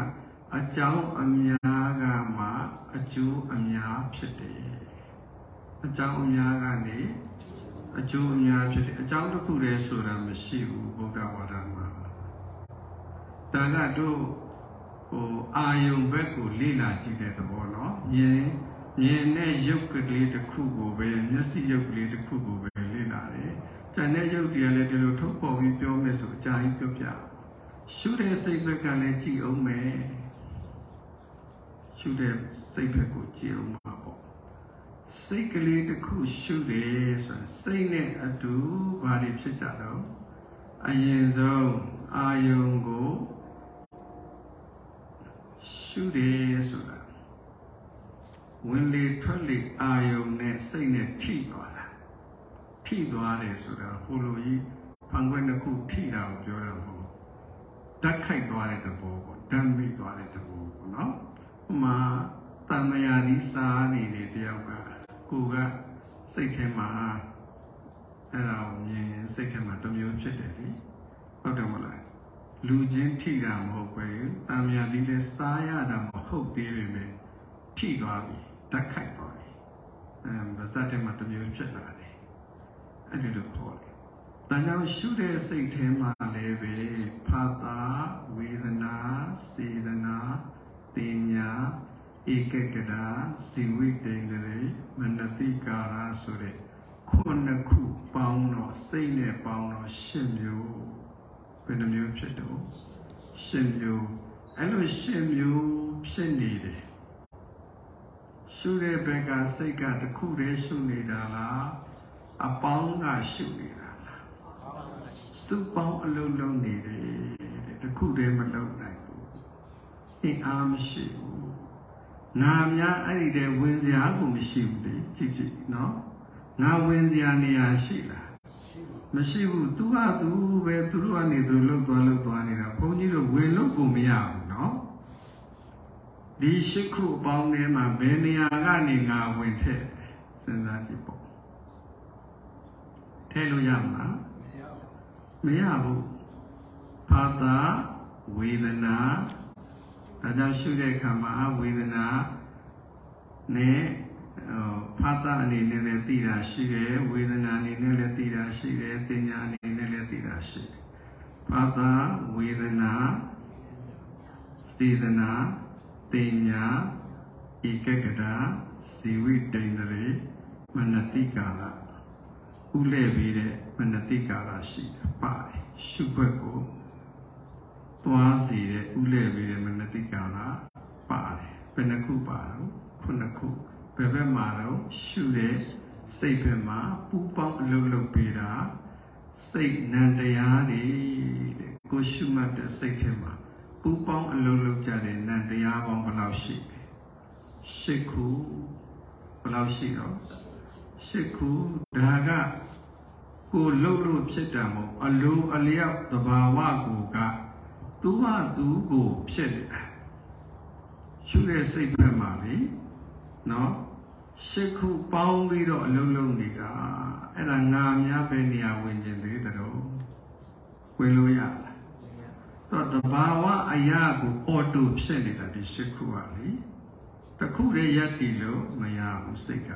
အကြောင်းအများကမှအကျိုးအများဖြစ်တယ် အကြောင်းအများကနေအကျိုးအများဖြစ်တယ်အကြောင်းတစ်ခုတည်းဆိုတာမရှိဘူးဘုရားဝါဒမှာဒါကတို့ဟိုအာယုံဘက်ကိုလေ့လာကြည့်တဲ့သဘောနော်မြင်မြင်တဲ့ရုပ်ကလေးတစ်ခုကိုပဲမျက်စိရုပ်ကလေးတစ်ခုကိုပဲလေ့လာတယ်။ကျန်တဲ့ရုပ်တွေကလည်းဒီလိုထုတ်ပေါ်ပြီးပြောမယ်ဆိုအကြာကြီးပြောပြ။ရှုတဲ့စိတ်ဘက်ကလည်းကြည့်အောင်မယ်။ရှုတဲ့စိတ်ဘက်ကိုကြည့်အောင်ပါပေါ့။ စိတ်ကလေးတစ်ခုရှုတယ်ဆိုရင်စိတ်နဲ့အတူဘာတွေဖြစ်ကြတော့အရင်ဆုံးအာယုံကိုရှုတယ်ဆိုတာဝင်လေထွက်လေအာယုံနဲ့စိတ်နဲ့ထိသွားတာထိသွားတယ်ဆိုတာဟိုလိုကြီးဖန်ခွဲတစ်ခုထိတာကိုပြောတာမဟုတ်ဓာတ်ခိုက်သွားတဲ့သဘောပေါ့ဓာတ်မိသွားတဲ့သဘောပေါ့နော်ဟိုမှာတန်မယာဒီစားနေတဲ့တယောက်က ကိုကစိတ်ထဲမှာအဲ့ဒါကိုမြင်စိတ်ထဲမှာတစ်မျိုးဖြစ်တယ်လေဟုတ်တယ်မလားလူချင်းထိတာမဟုတ်ပဲတန်မြာဒီလည်းစားရတာမဟုတ်သေးပေမဲ့ထိသွားပြီတက်ခိုက်သွားပြီအဲဗဇတ်ထဲမှာတစ်မျိုးဖြစ်လာတယ်အဲ့ဒီလိုခေါ်တယ်။ဒါကြောင့်ရှုတဲ့စိတ်ထဲမှာလည်းပဲဖာတာဝေဒနာစေဒနာတင်ညာ ဧကကရာဇီဝိတေန္ဒရေမနတိကာရဆိုတဲ့ခုနှစ်ခုပေါင်းတော့စိတ်နဲ့ပေါင်းတော့ရှစ်မျိုးဘယ်နှမျိုးဖြစ်တော့ရှစ်မျိုးအဲ့လိုရှစ်မျိုးဖြစ်နေတယ်ရှုတဲ့ဘက်ကစိတ်ကတစ်ခုတည်းရှုနေတာလားအပေါင်းကရှုနေတာလားစုပေါင်းအလုံးလုံးနေတယ်တစ်ခုတည်းမလုံးနိုင်ဘူးအင်အားမရှိဘူး နာများအဲ့ဒီတည်းဝင်စရာကိုမရှိဘူးလေကြည့်ကြည့်နော်ငါဝင်စရာနေရာရှိလားမရှိဘူးသူကသူပဲသူတို့ကနေသူလှုပ်သွားလှုပ်သွားနေတာဘုန်းကြီးတို့ဝင်လို့ကိုမရဘူးနော်ဒီရှိခုအပေါင်းထဲမှာဘယ်နေရာကနေငါဝင်ထည့်စဉ်းစားကြည့်ပေါ့ထည့်လို့ရမလားမရဘူးဖတာဝေဒနာ ဒါကြောင့်ရှုတဲ့အခါမှာဝေဒနာနဲ့ဟိုဖာတာအနေနဲ့လည်းသိတာရှိတယ်ဝေဒနာအနေနဲ့လည်းသိတာရှိတယ်တင်ညာအနေနဲ့လည်းသိတာရှိတယ်ဖာတာဝေဒနာစေဒနာတင်ညာဧကကတာဇီဝိတိန်တရေမနတိကာလဥလဲပြီးတဲ့မနတိကာလရှိတယ်ပါတယ်ရှုွက်ကို သွားစီတဲ့ဥလဲပြီးတဲ့မနတိကာလပါတယ်ဘယ်နှခုပါတော့ခုနှစ်ခုဘယ်ဘက်မှာတော့ရှုတဲ့စိတ်ဘက်မှာပူပေါင်းအလုပ်လုပ်ပေးတာစိတ်နံတရားတွေတဲ့ကိုရှုမှတ်တဲ့စိတ်ထဲမှာပူပေါင်းအလုပ်လုပ်ကြတဲ့နံတရားပေါင်းဘယ်လောက်ရှိလဲရှစ်ခုဘယ်လောက်ရှိတော့ရှစ်ခုဒါကကိုလှုပ်လို့ဖြစ်တာမဟုတ်အလိုအလျောက်သဘာဝကိုက သူ့ဟာသူ့ကိုဖြစ်တယ်ရှုတဲ့စိတ်ဘက်မှာလေနော်ရှစ်ခုပေါင်းပြီးတော့အလုံးလုံးနေတာအဲ့ဒါငါများပဲနေရာဝင်ခြင်းသေးတယ်တော့ဝင်လို့ရလားတော့တဘာဝအရာကိုအော်တိုဖြစ်နေတာဒီရှစ်ခုပါလေတခုတည်းရက်တည်လို့မရဘူးစိတ်က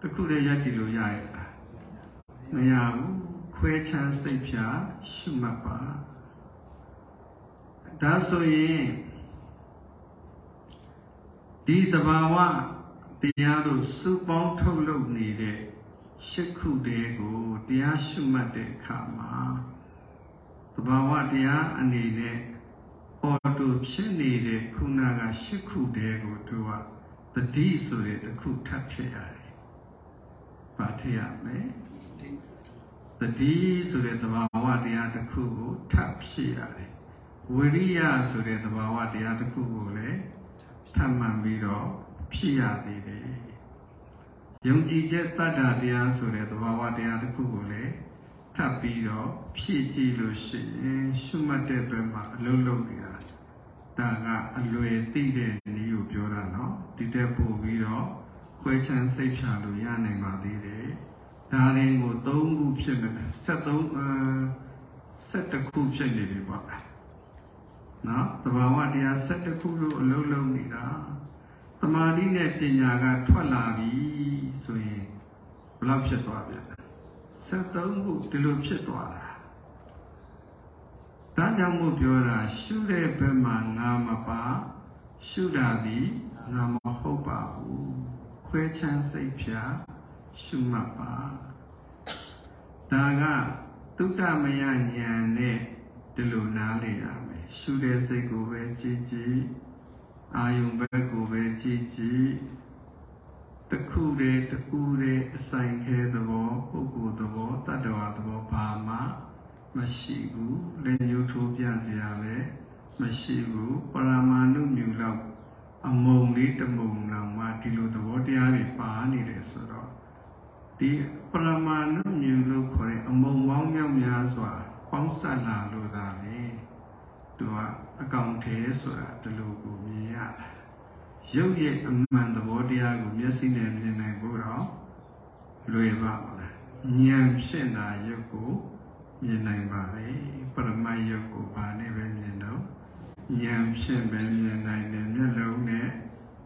တခုတည်းရက်တည်လို့ရရဲ့လားမရဘူးခွဲချမ်းစိတ်ဖြာရှုမှတ်ပါ ဒါဆိုရင်ဒီတဘာဝတရားတို့စုပေါင်းထုတ်လုပ်နေတဲ့ရှစ်ခုတည်းကိုတရားရှုမှတ်တဲ့အခါမှာတဘာဝတရားအနေနဲ့အော်တိုဖြစ်နေတဲ့ခုနကရှစ်ခုတည်းကိုသူကတတိဆိုတဲ့တစ်ခုထပ်ဖြစ်ရတယ်။ဘာထည့်ရမလဲ။တတိဆိုတဲ့သဘာဝတရားတစ်ခုကိုထပ်ဖြစ်ရတယ်။ ဝိရိယဆိုတဲ့သဘာဝတရားတစ်ခုကိုလည်းထပ်မှန်ပြီးတော့ဖြစ်ရသေးတယ်။ယုံကြည်ချက်တတ္တတရားဆိုတဲ့သဘာဝတရားတစ်ခုကိုလည်းထပ်ပြီးတော့ဖြည့်ကြည့်လို့ရှိရင်ရှုမှတ်တဲ့ဘက်မှာအလုံးလုံးနေတာဒါကအလွယ်သိတဲ့နည်းကိုပြောတာနော်ဒီတက်ပို့ပြီးတော့ခွဲချမ်းစိတ်ဖြာလို့ရနိုင်ပါသေးတယ်ဒါရင်ကို၃ခုဖြစ်နေတယ်73အဲ7ခုဖြစ်နေပြီပေါ့ နော်တဘာဝတရား7ခုလို့အလုံးလုံးနေတာတမာတိနဲ့ပညာကထွက်လာပြီဆိုရင်ဘယ်လောက်ဖြစ်သွားပြန်လဲ73ခုဒီလိုဖြစ်သွားတာဒါကြောင့်မို့ပြောတာရှုတဲ့ဘက်မှာငါမပါရှုတာဒီငါမဟုတ်ပါဘူးခွဲချမ်းစိတ်ဖြာရှုမှတ်ပါဒါကတုတ္တမယဉာဏ်နဲ့ဒီလိုနားလေရမယ် ရှုတဲ့စိတ်ကိုပဲကြည်ကြည်အာယုံဘက်ကိုပဲကြည်ကြည်တခုတည်းတခုတည်းအဆိုင်ခဲသဘောပုဂ္ဂိုလ်သဘောတတ္တဝါသဘောဘာမှမရှိဘူးလက်ညှိုးထိုးပြစရာလည်းမရှိဘူးပရမာဏုမြူလောက်အမုံလေးတမုံလောက်မှဒီလိုသဘောတရားတွေပါနေတယ်ဆိုတော့ဒီပရမာဏုမြူလို့ခေါ်တဲ့အမုံပေါင်းမြောက်များစွာပေါင်းစပ်လာလို့သာလေ သူကအကောင်ထဲဆိုတာဒီလိုကိုမြင်ရတယ်ရုပ်ရဲ့အမှန်သဘောတရားကိုမျက်စိနဲ့မြင်နိုင်ဖို့တော့လွယ်ပါမလားဉာဏ်ဖြစ်တာရုပ်ကိုမြင်နိုင်ပါလေပရမတ်ရုပ်ကိုဘာနဲ့ပဲမြင်တော့ဉာဏ်ဖြစ်ပဲမြင်နိုင်တယ်မျက်လုံးနဲ့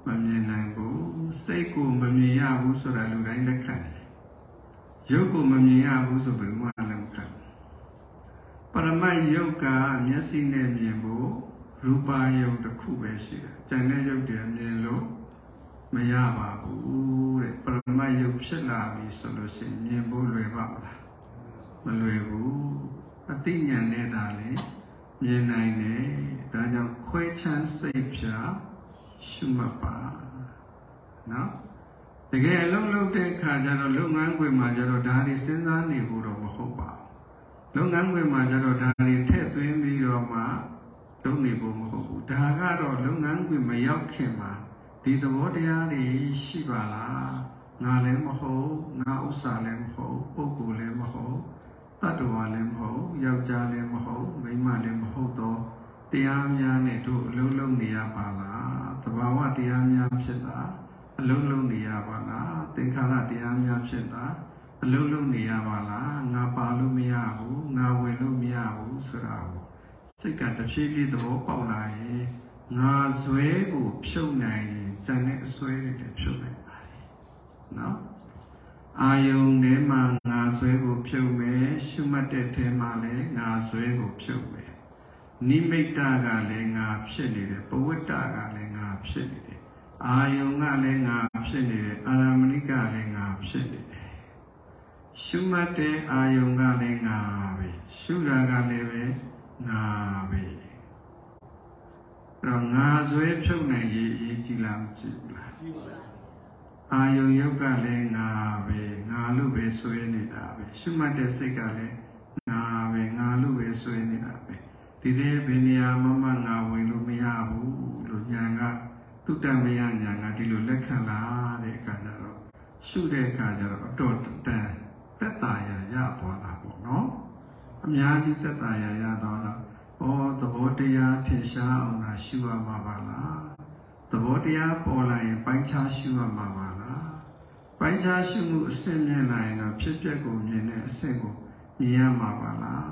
မမြင်နိုင်ဘူးစိတ်ကိုမမြင်ရဘူးဆိုတာလူတိုင်းလက်ခံတယ်ရုပ်ကိုမမြင်ရဘူးဆိုဘယ်မှလည်းမခံ ပရမတ်ရုပ်ကမျက်စိနဲ့မြင်ဖို့ရူပါယုံတစ်ခုပဲရှိတယ်။ကျန်တဲ့ယုတ်တွေမြင်လို့မရပါဘူးတဲ့။ပရမတ်ယုတ်ဖြစ်လာပြီဆိုလို့ရှိရင်မြင်ဖို့လွယ်ပါမလား။မလွယ်ဘူး။အသိဉာဏ်နဲ့သာလေမြင်နိုင်တယ်။ဒါကြောင့်ခွဲချမ်းစိတ်ဖြာရှုမှတ်ပါ။နော်။တကယ်အလုံးလုံးတဲ့ခါကျတော့လုပ်ငန်းခွင်မှာကျတော့ဒါတွေစဉ်းစားနေဖို့တော့မဟုတ်ပါဘူး။ လုပ်ငန်းခွင်မှာကျတော့ဒါတွေထည့်သွင်းပြီးတော့မှလုပ်နေဖို့မဟုတ်ဘူးဒါကတော့လုပ်ငန်းခွင်မရောက်ခင်မှာဒီသဘောတရားတွေရှိပါလားငါလည်းမဟုတ်ငါဥစ္စာလည်းမဟုတ်ပုဂ္ဂိုလ်လည်းမဟုတ်တတ္တဝါလည်းမဟုတ်ယောက်ျားလည်းမဟုတ်မိန်းမလည်းမဟုတ်တော့တရားများနဲ့တို့အလုံးလုံးနေရပါလားသဘာဝတရားများဖြစ်တာအလုံးလုံးနေရပါလားသင်္ခါရတရားများဖြစ်တာ အလုံးလုံးနေရပါလားငါပါလို့မရဘူးငါဝင်လို့မရဘူးဆိုတာကိုစိတ်ကတဖြည်းဖြည်းသဘောပေါက်လာရင်ငါဇွဲကိုဖြုတ်နိုင်ရင်တန်တဲ့အစွဲတွေလည်းဖြုတ်နိုင်ပါတယ်နော်အာယုန်ထဲမှာငါဇွဲကိုဖြုတ်မယ်ရှုမှတ်တဲ့ထဲမှာလည်းငါဇွဲကိုဖြုတ်မယ်နိမိတ်တကလည်းငါဖြစ်နေတယ်ပဝတ္တကလည်းငါဖြစ်နေတယ်အာယုန်ကလည်းငါဖြစ်နေတယ်အာရမဏိကလည်းငါဖြစ်နေတယ် ရှုမှတ်တဲ့အာယုန်ကလည်းငါပဲရှုတာကလည်းပဲငါပဲအဲ့တော့ငါဇွဲဖြုတ်နိုင်ရေးအရေးကြီးလားမကြည့်ဘူးလားအာယုံယုတ်ကလည်းငါပဲငါလို့ပဲဆွဲနေတာပဲရှုမှတ်တဲ့စိတ်ကလည်းငါပဲငါလို့ပဲဆွဲနေတာပဲဒီတဲ့ဘယ်နေရာမှမငါဝင်လို့မရဘူးလို့ညာကတုတ္တမယညာကဒီလိုလက်ခံလာတဲ့အခါကျတော့ရှုတဲ့အခါကျတော့အတော်တန် သက်သာရာရသွားတာပေါ့နော်အများကြီးသက်သာရာရတော့တော့ဩသဘောတရားထင်ရှားအောင်သာရှုရမှာပါလားသဘောတရားပေါ်လာရင်ပိုင်းခြားရှုရမှာပါလားပိုင်းခြားရှုမှုအစစ်မြင်လာရင်တော့ဖြစ်ပျက်ကိုမြင်တဲ့အစစ်ကိုမြင်ရမှာပါလား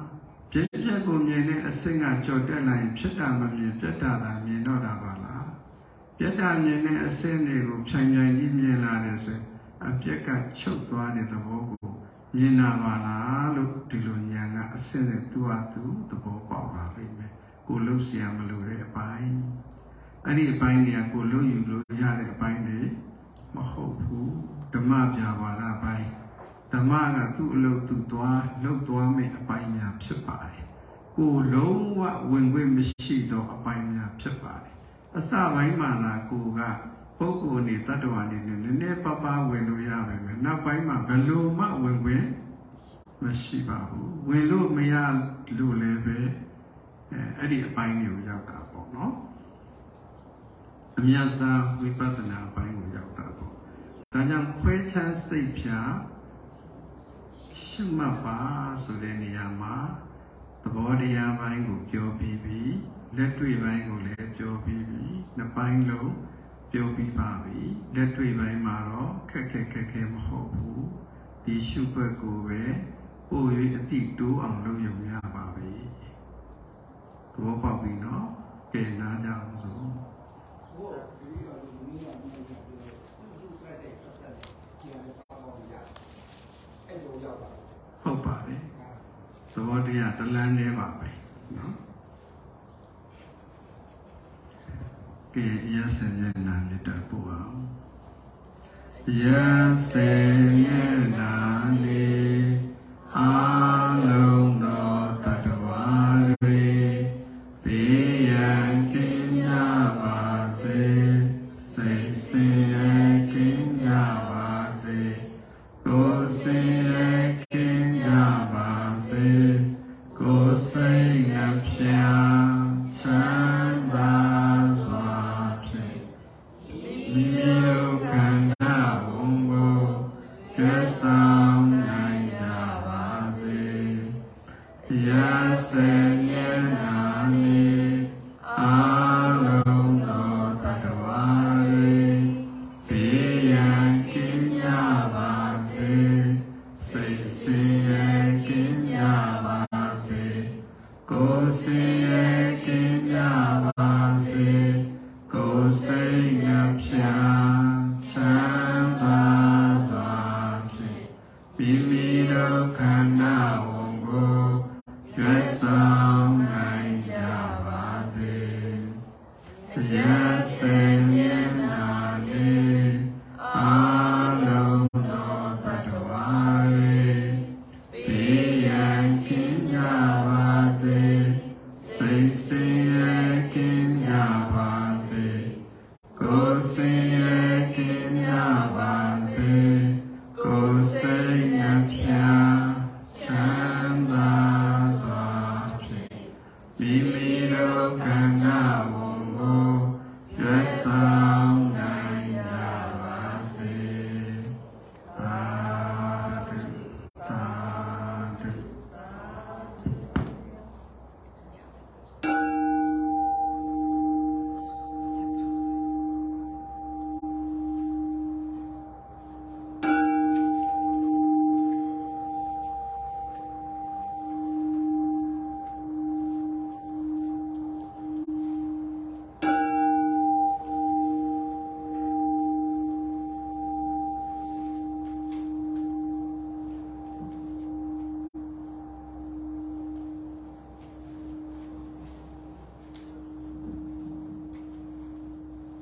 ဖြစ်ပျက်ကိုမြင်တဲ့အစစ်ကကြော်တက်လာရင်ဖြစ်တာမမြင်ပြတ်တာသာမြင်တော့တာပါလားပြတ်တာမြင်တဲ့အစစ်တွေကိုဖြိုင်ဖြိုင်ကြီးမြင်လာတယ်ဆိုရင်အပြက်ကချုပ်သွားတဲ့သဘောကို မြင်နာပါလားလို့ဒီလိုညာကအစစ်နဲ့သူ့ဟာသူသဘောပေါက်ပါလိမ့်မယ်ကိုလှုပ်เสียမလို့တဲ့အပိုင်းအဲ့ဒီအပိုင်းတွေကကိုလှုပ်ယူလို့ရတဲ့အပိုင်းတွေမဟုတ်ဘူးဓမ္မပြပါဒအပိုင်းဓမ္မကသူ့အလုပ်သူသွားလှုပ်သွားမယ့်အပိုင်းများဖြစ်ပါတယ်ကိုလုံးဝဝင်ခွင့်မရှိတော့အပိုင်းများဖြစ်ပါတယ်အစပိုင်းမှာလာကိုက ပုဂ္ဂိုလ်နေတ attva နေနဲ့နည်းနည်းပါးပါးဝင်လို့ရပါမယ်နောက်ပိုင်းမှာဘယ်လိုမှဝင်ခွင့်မရှိပါဘူးဝင်လို့မရလို့လည်းပဲအဲအဲ့ဒီအပိုင်းကိုရောက်တာပေါ့နော်အမြတ်စားဝိပဿနာအပိုင်းကိုရောက်တာပေါ့ဒါကြောင့်ခွဲခြားစိတ်ဖြာရှုမှတ်ပါဆိုတဲ့နေရာမှာသဘောတရားပိုင်းကိုပြောပြီးပြီလက်တွေ့ပိုင်းကိုလည်းပြောပြီးပြီနှစ်ပိုင်းလုံး ပြောပြီးပါပြီလက်တွေ့ပိုင်းမှာတော့ခက်ခက်ခက်ခဲမဟုတ်ဘူးဒီရှုွက်ကိုပဲပို့၍အတိတိုးအောင်လုပ်ရုံရပါပဲသဘောပေါက်ပြီနော်ကဲနားကြအောင်ဆိုဘုရားဒီလိုလူကြီးကဒီလိုပြောသူ့သူ့တက်တဲ့တက်တဲ့ဒီအရပါပေါ်ရအဲ့လိုရောက်ပါဟုတ်ပါတယ်သဘောတရားတလန်းနေပါပဲနော် ကဲရစေမျက်နာလေးတက်ပို့အောင်ရစေမျက်နာလေးအာလုံး